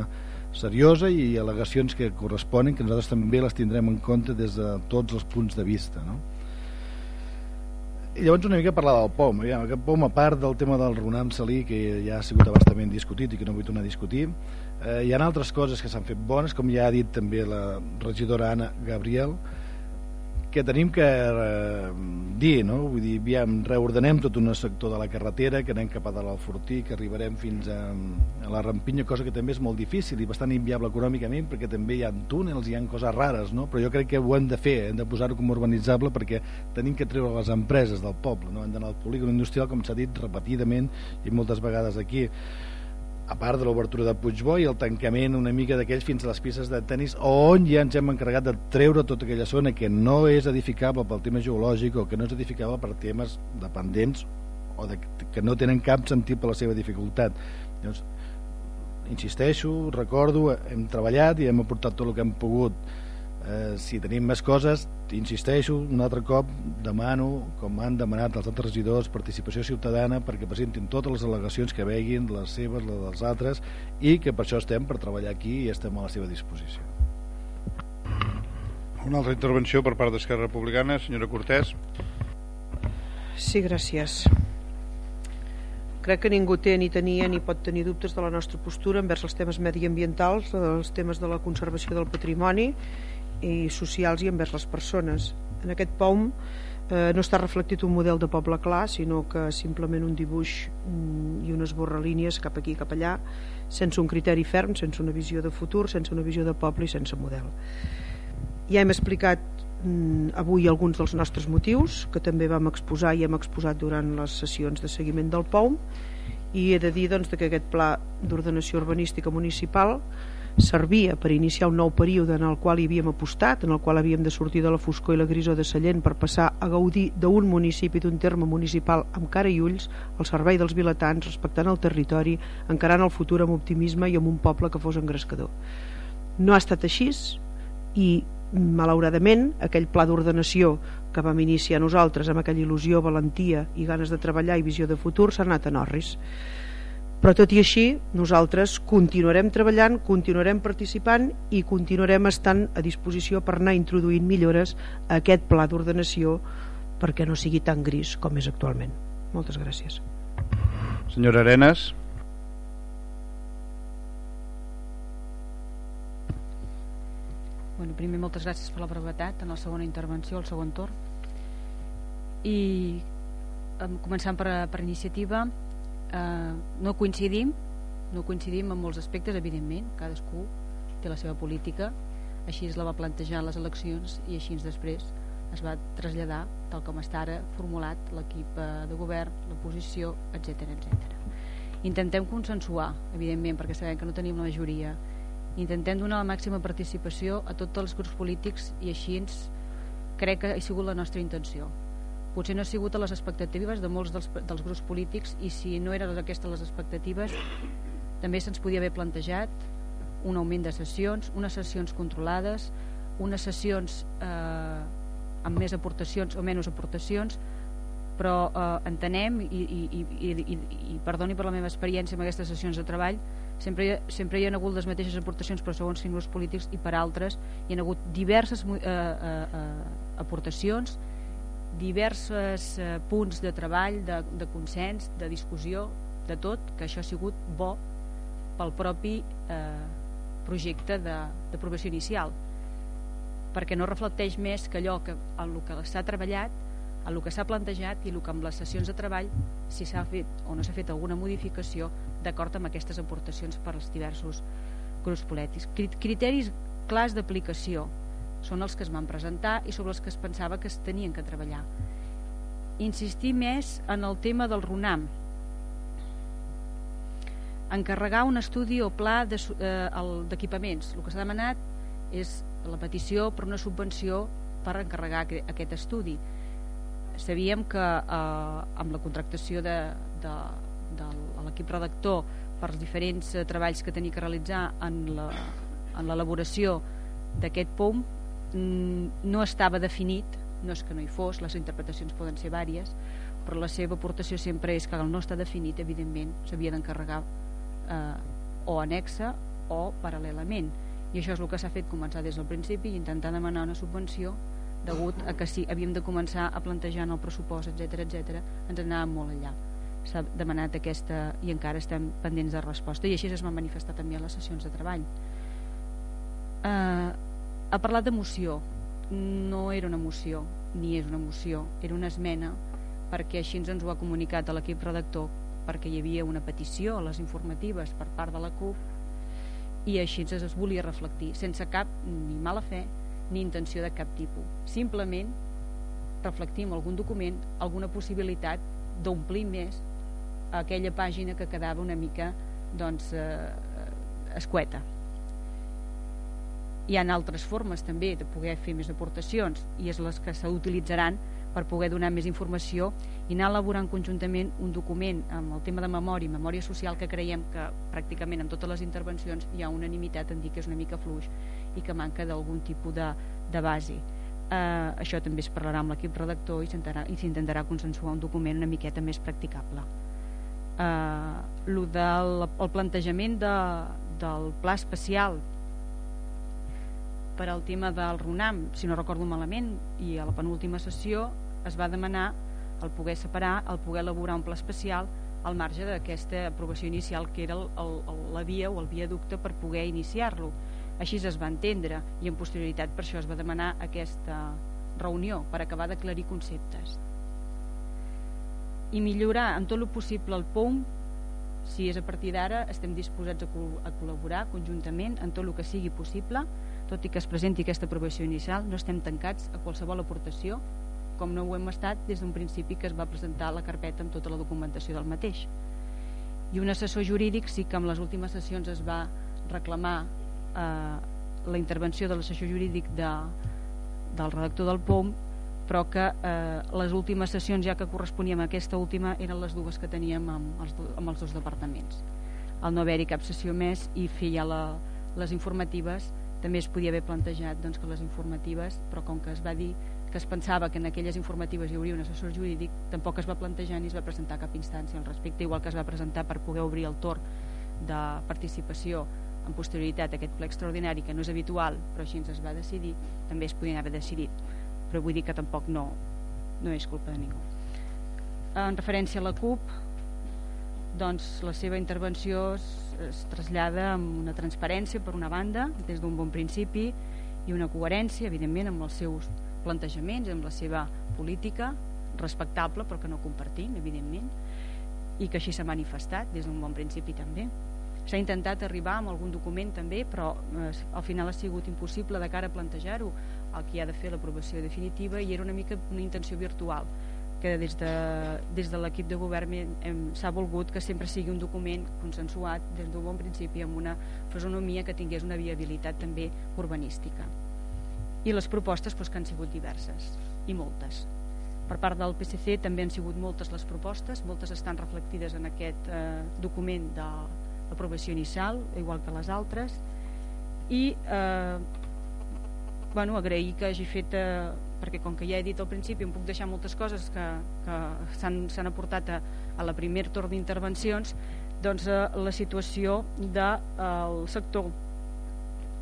seriosa i al·legacions que corresponen que nosaltres també les tindrem en compte des de tots els punts de vista no? I llavors una mica parlar del POM. Ja, aquest POM, a part del tema del Ronam Salí, que ja ha sigut abastament discutit i que no vull tornar a discutir, eh, hi ha altres coses que s'han fet bones, com ja ha dit també la regidora Anna Gabriel, que tenim que eh, dir, no? Vull dir, aviam, reordenem tot un sector de la carretera, que anem cap a dalt al Fortí, que arribarem fins a, a la Rampinya, cosa que també és molt difícil i bastant inviable econòmicament, perquè també hi ha túnels, hi ha coses rares, no? Però jo crec que ho hem de fer, hem de posar-ho com urbanitzable perquè tenim que treure les empreses del poble, no? Hem d'anar al polígon industrial, com s'ha dit repetidament i moltes vegades aquí a part de l'obertura de Puigbo i el tancament una mica d'aquells fins a les pistes de tennis on ja ens hem encarregat de treure tota aquella zona que no és edificable pel tema geològic o que no és edificable per temes dependents o de, que no tenen cap sentit per la seva dificultat. Llavors insisteixo, recordo hem treballat i hem aportat tot el que hem pogut eh, si tenim més coses insisteixo un altre cop demano com han demanat els altres regidors participació ciutadana perquè presentin totes les al·legacions que veguin les seves, les dels altres i que per això estem per treballar aquí i estem a la seva disposició. Una altra intervenció per part d'Esquerra Republicana senyora Cortés. Sí, gràcies. Crec que ningú té ni tenia ni pot tenir dubtes de la nostra postura envers els temes mediambientals, els temes de la conservació del patrimoni i socials i envers les persones. En aquest POM eh, no està reflectit un model de poble clar, sinó que simplement un dibuix mm, i unes borralínies cap aquí cap allà, sense un criteri ferm, sense una visió de futur, sense una visió de poble i sense model. Ja hem explicat mm, avui alguns dels nostres motius, que també vam exposar i hem exposat durant les sessions de seguiment del POM, i he de dir doncs, que aquest pla d'ordenació urbanística municipal servia per iniciar un nou període en el qual hi havíem apostat, en el qual havíem de sortir de la foscor i la grisó de Sallent per passar a gaudir d'un municipi, d'un terme municipal amb cara i ulls, al servei dels vilatans, respectant el territori, encarant el futur amb optimisme i amb un poble que fos engrescador. No ha estat així i malauradament aquell pla d'ordenació que vam iniciar nosaltres amb aquella il·lusió, valentia i ganes de treballar i visió de futur s'ha anat a Norris però tot i així nosaltres continuarem treballant, continuarem participant i continuarem estant a disposició per anar introduint millores a aquest pla d'ordenació perquè no sigui tan gris com és actualment. Moltes gràcies. Senyora Arenas. Bueno, primer, moltes gràcies per la brevetat en la segona intervenció, el segon torn. I començant per, per iniciativa, eh, no coincidim, no coincidim en molts aspectes, evidentment, cadascú té la seva política, així es la va plantejar les eleccions i així després es va traslladar tal com està ara formulat l'equip eh, de govern, l'oposició, etc etc. Intentem consensuar, evidentment, perquè sabem que no tenim la majoria, intentem donar la màxima participació a tots els grups polítics i així crec que ha sigut la nostra intenció potser no ha sigut a les expectatives de molts dels, dels grups polítics i si no eren aquestes les expectatives també se'ns podia haver plantejat un augment de sessions, unes sessions controlades, unes sessions eh, amb més aportacions o menys aportacions, però eh, entenem i, i, i, i, i perdoni per la meva experiència amb aquestes sessions de treball sempre sempre hi ha hagut les mateixes aportacions però segons símbols polítics i per altres hi ha hagut diverses eh, eh, eh, aportacions diversos eh, punts de treball de, de consens, de discussió de tot, que això ha sigut bo pel propi eh, projecte d'aprovació inicial perquè no reflecteix més que allò que, en el que s'ha treballat el que s'ha plantejat i el que amb les sessions de treball si s'ha fet o no s'ha fet alguna modificació d'acord amb aquestes aportacions per als diversos grups polítics. Criteris clars d'aplicació són els que es van presentar i sobre els que es pensava que es tenien que treballar. Insistir més en el tema del RUNAM. Encarregar un estudi o pla d'equipaments. De, eh, el que s'ha demanat és la petició per una subvenció per encarregar aquest estudi sabíem que eh, amb la contractació de, de, de l'equip redactor per als diferents eh, treballs que tenia que realitzar en l'elaboració d'aquest POM no estava definit no és que no hi fos, les interpretacions poden ser vàries, però la seva aportació sempre és que el no està definit, evidentment s'havia d'encarregar eh, o anexa o paral·lelament i això és el que s'ha fet començar des del principi i intentar demanar una subvenció degut a que si havíem de començar a plantejar en el pressupost, etc etc, ens anàvem molt enllà. S'ha demanat aquesta i encara estem pendents de resposta i així es va manifestar també a les sessions de treball. Eh, ha parlat de moció. No era una moció, ni és una moció, era una esmena perquè així ens ho ha comunicat a l'equip redactor perquè hi havia una petició a les informatives per part de la CUP i així ens es volia reflectir sense cap ni mala fe ni intenció de cap tipus. Simplement reflectim algun document, alguna possibilitat d'omplir més aquella pàgina que quedava una mica doncs, eh, escueta. Hi ha altres formes també de poder fer més aportacions i és les que s'utilitzaran per poder donar més informació i anar elaborant conjuntament un document amb el tema de memòria i memòria social que creiem que pràcticament en totes les intervencions hi ha unanimitat en dir que és una mica fluix i que manca d'algun tipus de, de base. Eh, això també es parlarà amb l'equip redactor i s'intentarà consensuar un document una miqueta més practicable. Eh, lo del el plantejament de, del pla especial per al tema del RUNAM, si no recordo malament, i a la penúltima sessió es va demanar el poder separar, el poder elaborar un pla especial al marge d'aquesta aprovació inicial que era el, el, la via o el viaducte per poder iniciar-lo així es va entendre i en posterioritat per això es va demanar aquesta reunió per acabar d'aclarir conceptes. I millorar en tot el possible el POM, si és a partir d'ara, estem disposats a, a col·laborar conjuntament en tot el que sigui possible, tot i que es presenti aquesta aprovació inicial, no estem tancats a qualsevol aportació, com no ho hem estat des d'un principi que es va presentar la carpeta amb tota la documentació del mateix. I un assessor jurídic sí que amb les últimes sessions es va reclamar eh, la intervenció de l'assessor jurídic de, del redactor del POM però que eh, les últimes sessions ja que corresponien a aquesta última eren les dues que teníem amb els, amb els dos departaments al no haver-hi cap sessió més i fer ja la, les informatives també es podia haver plantejat doncs, que les informatives però com que es va dir que es pensava que en aquelles informatives hi hauria un assessor jurídic, tampoc es va plantejar ni es va presentar cap instància al respecte, igual que es va presentar per poder obrir el torn de participació en posterioritat a aquest ple extraordinari, que no és habitual, però així ens es va decidir, també es podien haver decidit. Però vull dir que tampoc no, no és culpa de ningú. En referència a la CUP, doncs la seva intervenció es trasllada amb una transparència per una banda, des d'un bon principi i una coherència, evidentment, amb els seus plantejaments, amb la seva política respectable però que no compartim, evidentment i que així s'ha manifestat des d'un bon principi també. S'ha intentat arribar amb algun document també però eh, al final ha sigut impossible de cara a plantejar-ho el que ha de fer l'aprovació definitiva i era una mica una intenció virtual que des de, des de l'equip de govern s'ha volgut que sempre sigui un document consensuat des d'un bon principi amb una fesonomia que tingués una viabilitat també urbanística. I les propostes doncs, que han sigut diverses i moltes. Per part del PSC també han sigut moltes les propostes moltes estan reflectides en aquest eh, document de l'aprovació inicial igual que les altres. I eh, bueno, agrair que hagi fet eh, perquè com que ja he dit al principi em puc deixar moltes coses que, que s'han aportat a, a la primer torn d'intervencions doncs eh, la situació del de, eh, sector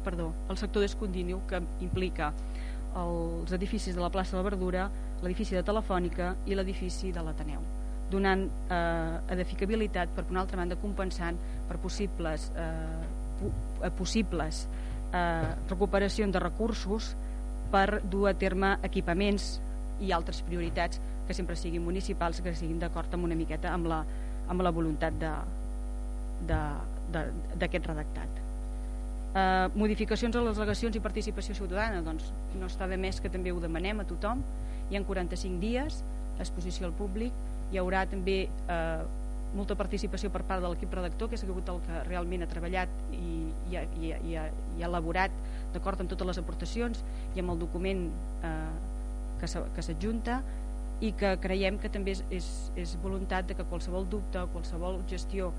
perdó, el sector d'Escondiniu que implica els edificis de la plaça de la Verdura l'edifici de Telefònica i l'edifici de l'Ateneu donant eh, edificabilitat per una altra banda compensant per possibles eh, possibles eh, recuperacions de recursos per dur a terme equipaments i altres prioritats que sempre siguin municipals, que siguin d'acord amb una miqueta amb la, amb la voluntat d'aquest redactat. Eh, modificacions a les delegacions i participació ciutadana, doncs no està de més que també ho demanem a tothom. Hi ha 45 dies, exposició al públic, hi haurà també eh, molta participació per part de l'equip redactor, que sigut el que realment ha treballat i, i, i, i, ha, i ha elaborat d'acord amb totes les aportacions i amb el document eh, que s'adjunta i que creiem que també és, és, és voluntat de que qualsevol dubte o qualsevol gestió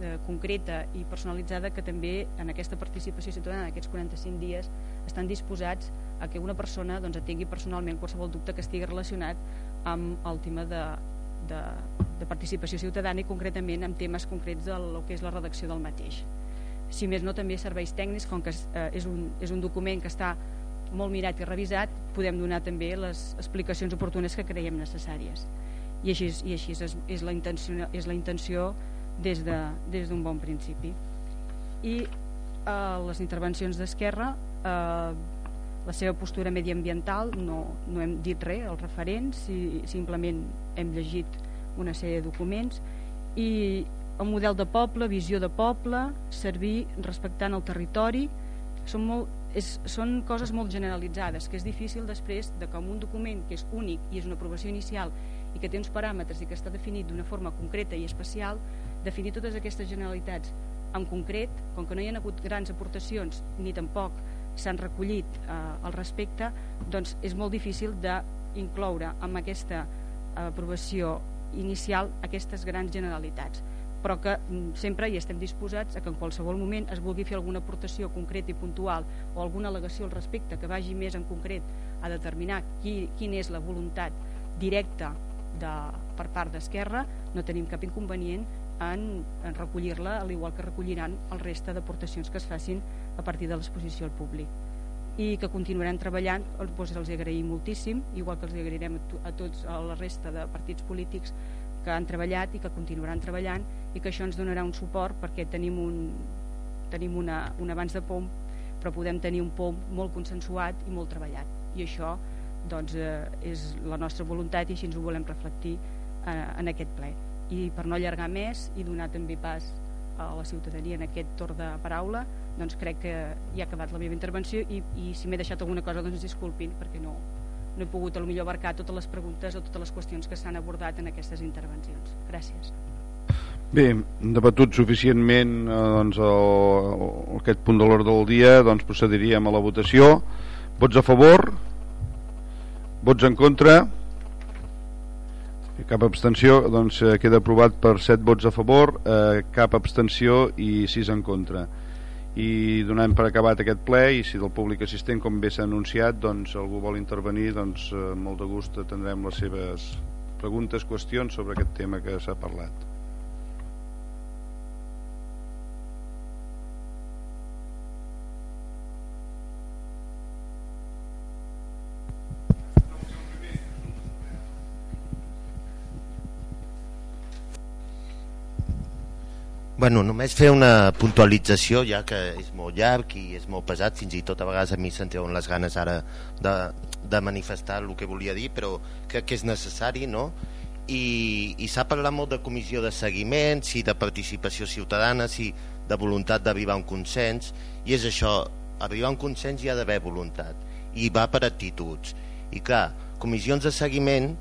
eh, concreta i personalitzada que també en aquesta participació ciutadana aquests 45 dies estan disposats a que una persona doncs, atingui personalment qualsevol dubte que estigui relacionat amb el tema de, de, de participació ciutadana i concretament amb temes concrets del que és la redacció del mateix. Si més no, també serveis tècnics, com que eh, és, un, és un document que està molt mirat i revisat, podem donar també les explicacions oportunes que creiem necessàries. I així, i així és, és, la intenció, és la intenció des d'un de, des bon principi. I eh, les intervencions d'Esquerra eh, la seva postura mediambiental no, no hem dit res als referents si, simplement hem llegit una sèrie de documents i el model de poble, visió de poble servir respectant el territori. Són, molt, és, són coses molt generalitzades que és difícil després de com un document que és únic i és una aprovació inicial i que té uns paràmetres i que està definit d'una forma concreta i especial definir totes aquestes generalitats en concret, com que no hi ha hagut grans aportacions ni tampoc s'han recollit eh, al respecte, doncs és molt difícil d'incloure amb aquesta aprovació inicial aquestes grans generalitats però que mm, sempre hi estem disposats a que en qualsevol moment es vulgui fer alguna aportació concreta i puntual o alguna al·legació al respecte que vagi més en concret a determinar qui, quina és la voluntat directa de, per part d'Esquerra, no tenim cap inconvenient en, en recollir-la, al igual que recolliran el reste d'aportacions que es facin a partir de l'exposició al públic. I que continuaran treballant doncs els agraïm moltíssim igual que els agrairem a, tots a la resta de partits polítics que han treballat i que continuaran treballant i que això ens donarà un suport perquè tenim un, tenim una, un abans de POM però podem tenir un POM molt consensuat i molt treballat. I això doncs, eh, és la nostra voluntat i així ens ho volem reflectir eh, en aquest ple. I per no allargar més i donar també pas a la ciutadania en aquest torn de paraula doncs crec que ja ha acabat la meva intervenció i, i si m'he deixat alguna cosa doncs disculpin perquè no, no he pogut millor abarcar totes les preguntes o totes les qüestions que s'han abordat en aquestes intervencions. Gràcies. Bé, debatut suficientment eh, doncs, el, aquest punt de l'ordre del dia, doncs procediríem a la votació. Vots a favor? Vots en contra? cap abstenció doncs eh, queda aprovat per 7 vots a favor eh, cap abstenció i 6 en contra i donant per acabat aquest ple i si del públic assistent com bé s'ha anunciat doncs algú vol intervenir doncs amb molt de gust atendrem les seves preguntes, qüestions sobre aquest tema que s'ha parlat Bueno, només fer una puntualització, ja que és molt llarg i és molt pesat, fins i tot a vegades a mi se'n treuen les ganes ara de, de manifestar el que volia dir, però crec que és necessari, no? I, i s'ha parlat molt de comissió de seguiment, si de participació ciutadana, si de voluntat d'arribar a un consens, i és això, arribar a un consens hi ha d'haver voluntat, i va per actituds. I clar, comissions de seguiment,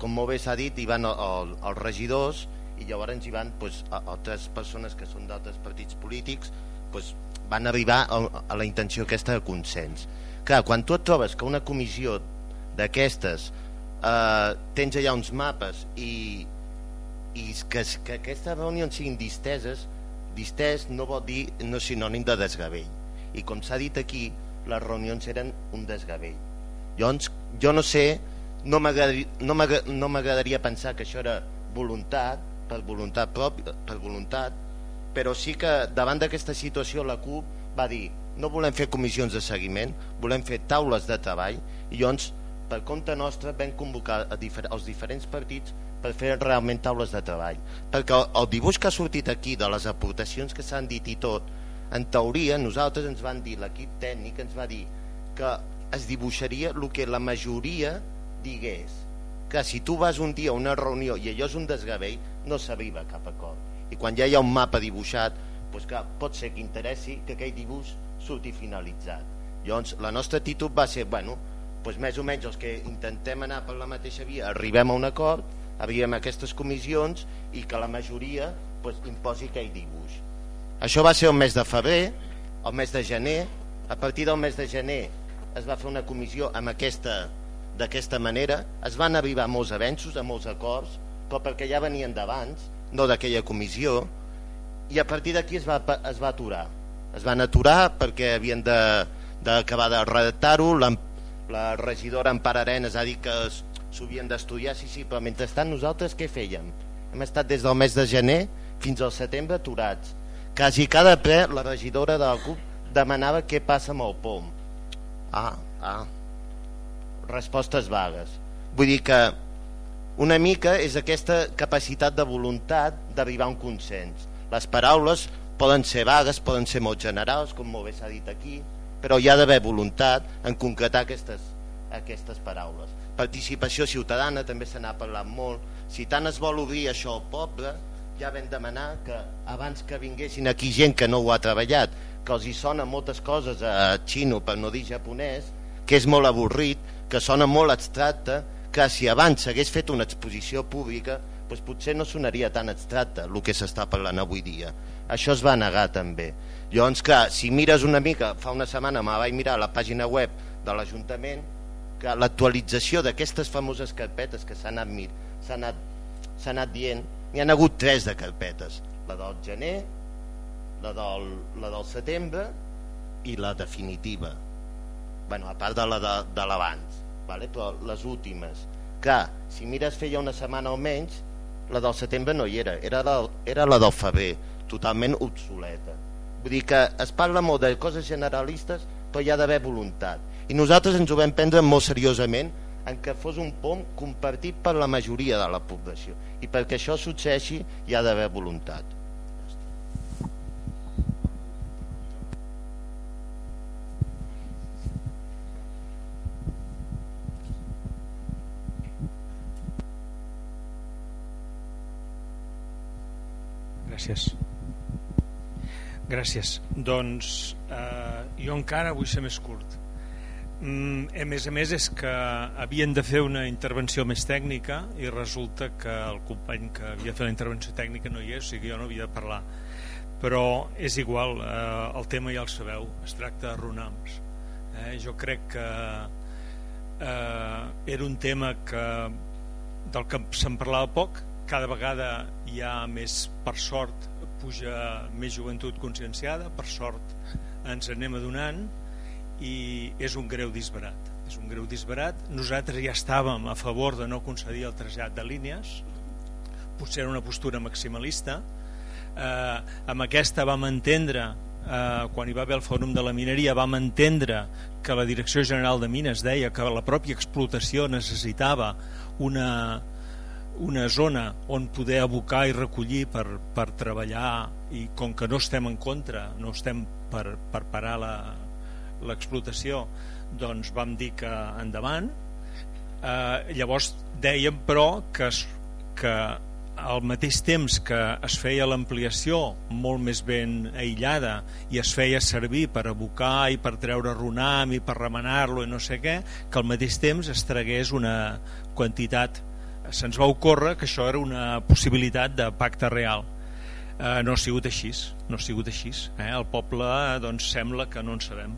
com molt bé s'ha dit, hi van els regidors, i llavors hi van pues, altres persones que són d'altres partits polítics pues, van arribar a, a la intenció aquesta de consens. Clar, quan tu et trobes que una comissió d'aquestes eh, tens allà uns mapes i, i que, que aquestes reunions siguin disteses distès no vol dir no sinònim de desgavell. I com s'ha dit aquí les reunions eren un desgavell. Llavors jo no sé no m'agradaria no pensar que això era voluntat per voluntat pròpia, per voluntat, però sí que davant d'aquesta situació la CUP va dir no volem fer comissions de seguiment, volem fer taules de treball i llavors per compte nostre vam convocar a difer els diferents partits per fer realment taules de treball. Perquè el, el dibuix que ha sortit aquí de les aportacions que s'han dit i tot en teoria nosaltres ens van dir l'equip tècnic ens va dir que es dibuixaria el que la majoria digués que si tu vas un dia a una reunió i allò és un desgavell no s'arriba a cap acord. I quan ja hi ha un mapa dibuixat doncs que pot ser que interessi que aquell dibuix surti finalitzat. Llavors la nostra actitud va ser bueno, doncs més o menys els que intentem anar per la mateixa via arribem a un acord havíem aquestes comissions i que la majoria doncs, imposi aquell dibuix. Això va ser el mes de febrer el mes de gener. A partir del mes de gener es va fer una comissió amb aquesta d'aquesta manera. Es van arribar a molts avenços, a molts acords però perquè ja venien d'abans no d'aquella comissió i a partir d'aquí es, va, es va aturar. Es van aturar perquè havien d'acabar de, de redactar-ho. La, la regidora Empar Arenas ha dit que s'ho havien d'estudiar sí, sí, però mentrestant nosaltres què fèiem? hem estat des del mes de gener fins al setembre aturats. Quasi cada ple la regidora de la CUP demanava què passa amb el POM. Ah, ah. Respostes vagues. Vull dir que una mica és aquesta capacitat de voluntat d'arribar a un consens. Les paraules poden ser vagues poden ser molt generals com molt bé s'ha dit aquí però hi ha d'haver voluntat en concretar aquestes, aquestes paraules. Participació ciutadana també se n'ha parlat molt. Si tant es vol obrir això al poble ja vam demanar que abans que vinguessin aquí gent que no ho ha treballat que els hi sona moltes coses a xino per no dir japonès que és molt avorrit que sona molt abstracte, que si abans s'hagués fet una exposició pública doncs potser no sonaria tan abstracte el que s'està parlant avui dia. Això es va negar també. Llavors, clar, si mires una mica, fa una setmana me vaig mirar la pàgina web de l'Ajuntament, que l'actualització d'aquestes famoses carpetes que s'han anat, anat, anat dient, n'hi han hagut tres de carpetes. La del gener, la del, la del setembre i la definitiva bueno, a part de la de, de l'abans vale? però les últimes. Que si mires feia una setmana o menys la del setembre no hi era. Era la, era la del febrer totalment obsoleta. Vull dir que es parla molt de coses generalistes però hi ha d'haver voluntat. I nosaltres ens ho vam prendre molt seriosament en que fos un pom compartit per la majoria de la població. I perquè això succeeixi hi ha d'haver voluntat Gràcies. Gràcies. Doncs eh, jo encara vull ser més curt. Mm, a més a més és que havien de fer una intervenció més tècnica i resulta que el company que havia fer la intervenció tècnica no hi és, o sigui jo no havia de parlar. Però és igual, eh, el tema ja el sabeu, es tracta de runams. Eh, jo crec que eh, era un tema que del que se'n parlava poc cada vegada hi ha més, per sort, puja més joventut conscienciada, per sort ens anem adonant i és un greu disbarat. És un greu disbarat. Nosaltres ja estàvem a favor de no concedir el trasllat de línies, potser era una postura maximalista. Eh, amb aquesta vam entendre eh, quan hi va haver el fòrum de la mineria vam entendre que la Direcció General de Mines deia que la pròpia explotació necessitava una, una zona on poder abocar i recollir per, per treballar i com que no estem en contra, no estem per, per parar l'explotació, doncs vam dir que endavant. Eh, llavors dèiem però que, que al mateix temps que es feia l'ampliació molt més ben aïllada i es feia servir per abocar i per treure runam i per remenar-lo i no sé què, que al mateix temps es tragués una quantitat se'ns va ocórrer que això era una possibilitat de pacte real. Eh, no ha sigut així no ha sigut així eh? el poble doncs sembla que no en sabem.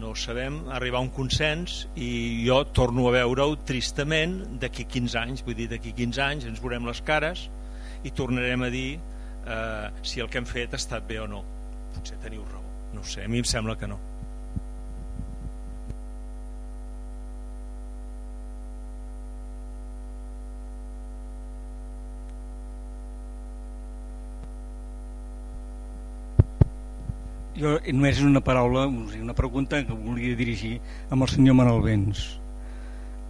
No sabem arribar a un consens i jo torno a veure-ho tristament d'aquí 15 anys, vull dir d'aquí 15 anys ens veurem les cares i tornarem a dir eh, si el que hem fet ha estat bé o no. Potser teniu raó, no sé, a mi em sembla que no jo només és una paraula, una pregunta que volia dirigir amb el senyor Manuel Vents.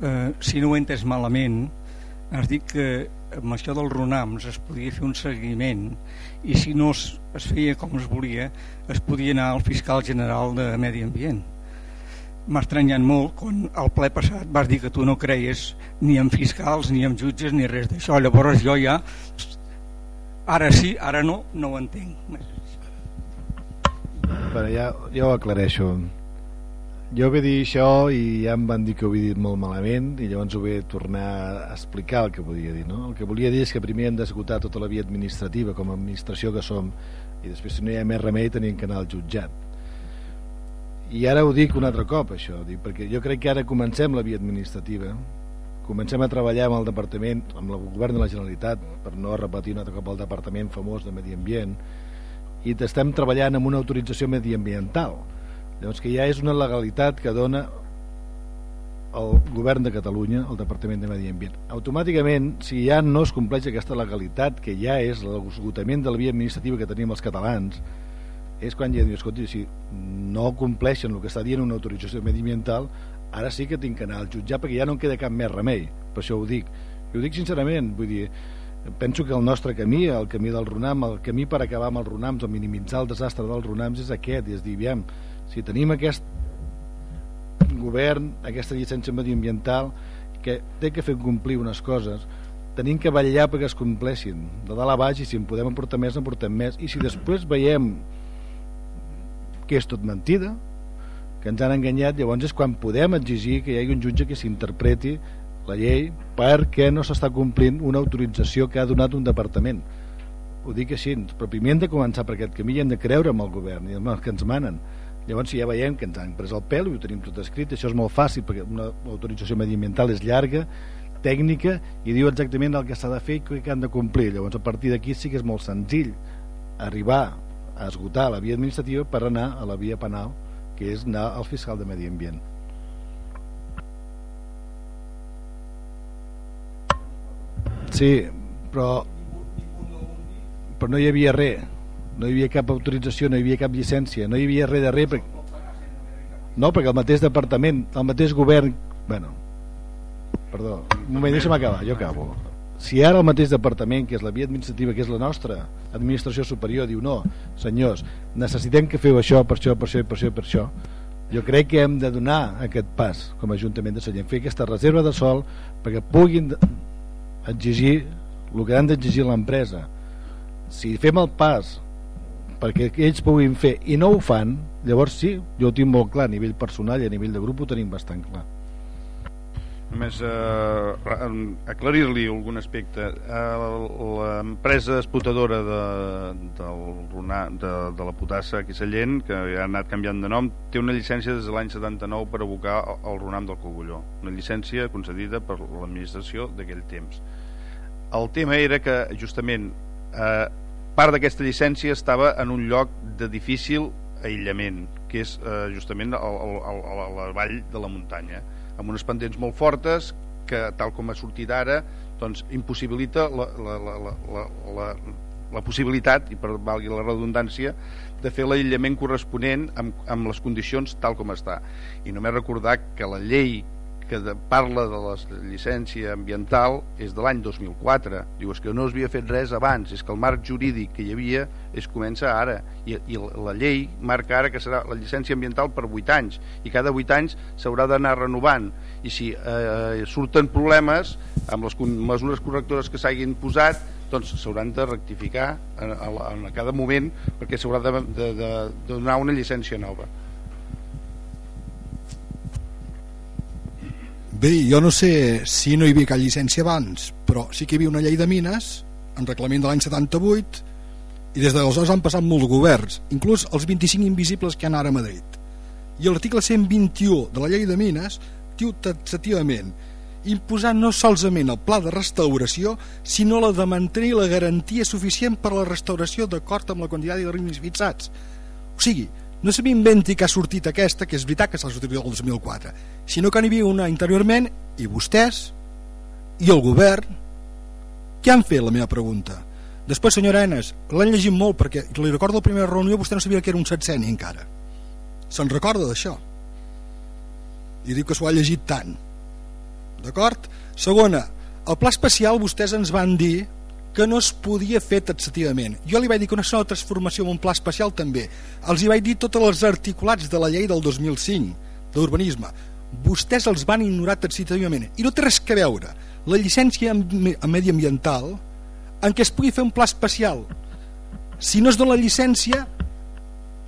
Eh, si no ho he entès malament, has dit que amb això dels RUNAMs es podia fer un seguiment i si no es, es feia com es volia es podia anar al fiscal general de Medi Ambient. M'ha estranyat molt quan al ple passat vas dir que tu no creies ni en fiscals ni en jutges ni res d'això. Llavors jo ja ara sí, ara no, no ho entenc Però ja, ja ho aclareixo. Jo vaig dir això i ja em van dir que ho havia dit molt malament i llavors ho vaig tornar a explicar el que volia dir. No? El que volia dir és que primer hem d'esgotar tota la via administrativa com a administració que som i després si no hi ha més remei tenim que anar al jutjat. I ara ho dic un altre cop això, dic, perquè jo crec que ara comencem la via administrativa comencem a treballar amb el departament amb el govern de la Generalitat per no repetir un altre cop el departament famós de Medi Ambient i estem treballant amb una autorització mediambiental. Llavors que ja és una legalitat que dona el govern de Catalunya el Departament de Medi Ambient. Automàticament si ja no es compleix aquesta legalitat que ja és l'esgotament de la via administrativa que tenim els catalans és quan ja diu, escolta, si no compleixen el que està dient una autorització mediambiental ara sí que tinc que anar al jutjat perquè ja no queda cap més remei. Per això ho dic, i ho dic sincerament vull dir, penso que el nostre camí, el camí del Runam, el camí per acabar amb els Runams o minimitzar el desastre dels Runams és aquest, i és dir, aviam, si tenim aquest govern, aquesta llicència medioambiental que té que fer complir unes coses tenim que vetllar perquè es compleixin. De dalt a baix i si en podem aportar més en portem més. I si després veiem que és tot mentida que ens han enganyat llavors és quan podem exigir que hi hagi un jutge que s'interpreti la llei perquè no s'està complint una autorització que ha donat un departament. Ho dic així, però primer de començar per aquest camí i hem de creure en el govern i en els que ens manen. Llavors ja veiem que ens han pres el pèl i ho tenim tot escrit això és molt fàcil perquè una autorització mediambiental és llarga tècnica i diu exactament el que s'ha de fer i què han de complir. Llavors a partir d'aquí sí que és molt senzill arribar a esgotar la via administrativa per anar a la via penal que és anar al fiscal de medi ambient Sí, però però no hi havia res no hi havia cap autorització, no hi havia cap llicència. No hi havia res de res perquè... no, perquè el mateix departament el mateix govern bueno, perdó, un moment, deixa'm acabar jo acabo. Si ara el mateix departament que és la via administrativa, que és la nostra administració superior, diu no, senyors necessitem que feu això, per això, per això, per això, per això jo crec que hem de donar aquest pas com a Ajuntament de Sallent, fer aquesta reserva de sol perquè puguin exigir el que han d'exigir l'empresa. Si fem el pas perquè ells puguin fer i no ho fan llavors sí, jo ho tinc molt clar a nivell personal i a nivell de grup ho tenim bastant clar només eh, aclarir-li algun aspecte. Eh, l'empresa explotadora de, del, de, de la potassa aquí a Sallent que ha anat canviant de nom té una llicència des de l'any 79 per abocar el runam del Cogulló. Una llicència concedida per l'administració d'aquell temps. El tema era que justament eh, part d'aquesta llicència estava en un lloc de difícil aïllament, que és eh, justament a la vall de la muntanya, amb unes pendents molt fortes que, tal com ha sortit ara, doncs, impossibilita la, la, la, la, la, la possibilitat, i per valgui la redundància, de fer l'aïllament corresponent amb, amb les condicions tal com està. I només recordar que la llei que de, parla de la llicència ambiental és de l'any 2004 diu és que no es havia fet res abans és que el marc jurídic que hi havia es comença ara i, i la llei marca ara que serà la llicència ambiental per 8 anys i cada 8 anys s'haurà d'anar renovant. I si eh, surten problemes amb les mesures correctores que s'hagin posat doncs s'hauran de rectificar en, en, en cada moment perquè s'haurà de, de, de donar una llicència nova Bé, jo no sé si no hi havia cap llicència abans, però sí que hi havia una llei de mines, en reglament de l'any 78, i des de aleshores han passat molts governs, inclús els 25 invisibles que han ara a Madrid. I l'article 121 de la llei de mines diu taxativament imposar no solament el pla de restauració, sinó la de mantenir la garantia suficient per a la restauració d'acord amb la quantitat de rimes fixats. O sigui, no se m'inventi que ha sortit aquesta, que és veritat que s'ha sortit el 2004, sinó que n'hi havia una interiorment i vostès i el govern què han fet, la meva pregunta? Després, senyora Enes, l'han llegit molt perquè li recordo la primera reunió vostè no sabia que era un setzeni encara. Se'n recorda d'això? I diu que s'ho ha llegit tant. D'acord? Segona, el pla especial vostès ens van dir que no es podia fer taxativament. Jo li vaig dir que una sola transformació en un pla especial també. Els hi vaig dir tots els articulats de la llei del 2005 d'urbanisme. Vostès els van ignorar taxativament. I no té res que veure la llicència mediambiental en què es pugui fer un pla especial. Si no es dona la llicència,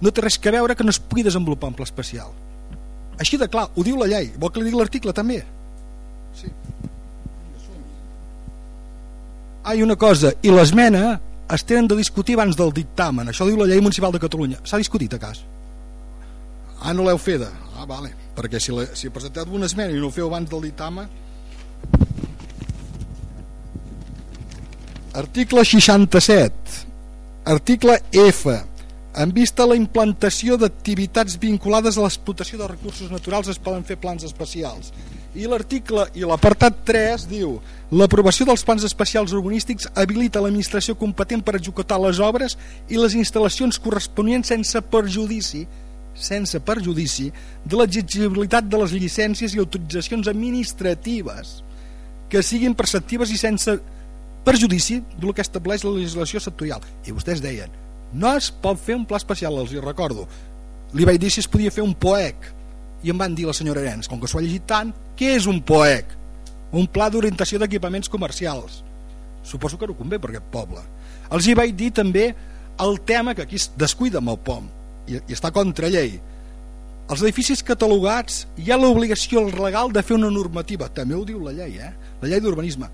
no té res que veure que no es pugui desenvolupar un pla especial. Així de clar, ho diu la llei. Vol que li digui l'article també? Sí. Ah, una cosa, i l'esmena es tenen de discutir abans del dictamen. Això diu la llei municipal de Catalunya. S'ha discutit, a cas? Ah, no l'heu fet? Ah, vale. Perquè si, la, si presentat una esmena i no ho feu abans del dictamen... Article 67. Article F. En vista la implantació d'activitats vinculades a l'explotació de recursos naturals es poden fer plans especials i l'article i l'apartat 3 diu l'aprovació dels plans especials urbanístics habilita l'administració competent per executar les obres i les instal·lacions corresponents sense perjudici sense perjudici de l'exigibilitat de les llicències i autoritzacions administratives que siguin perceptives i sense perjudici del que estableix la legislació sectorial. I vostès deien no es pot fer un pla especial, els hi recordo. Li vaig dir si es podia fer un POEC i em van dir la senyora Arenas, com que s'ho ha llegit tant, què és un POEC? Un pla d'orientació d'equipaments comercials. Suposo que no convé per aquest poble. Els hi vaig dir també el tema que aquí es descuida amb el POM i, i està contra llei. Els edificis catalogats hi ha l'obligació legal de fer una normativa, també ho diu la llei, eh? la llei d'urbanisme.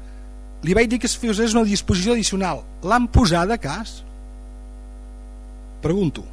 Li vaig dir que es fes una disposició addicional. L'han posada a cas? Pregunto.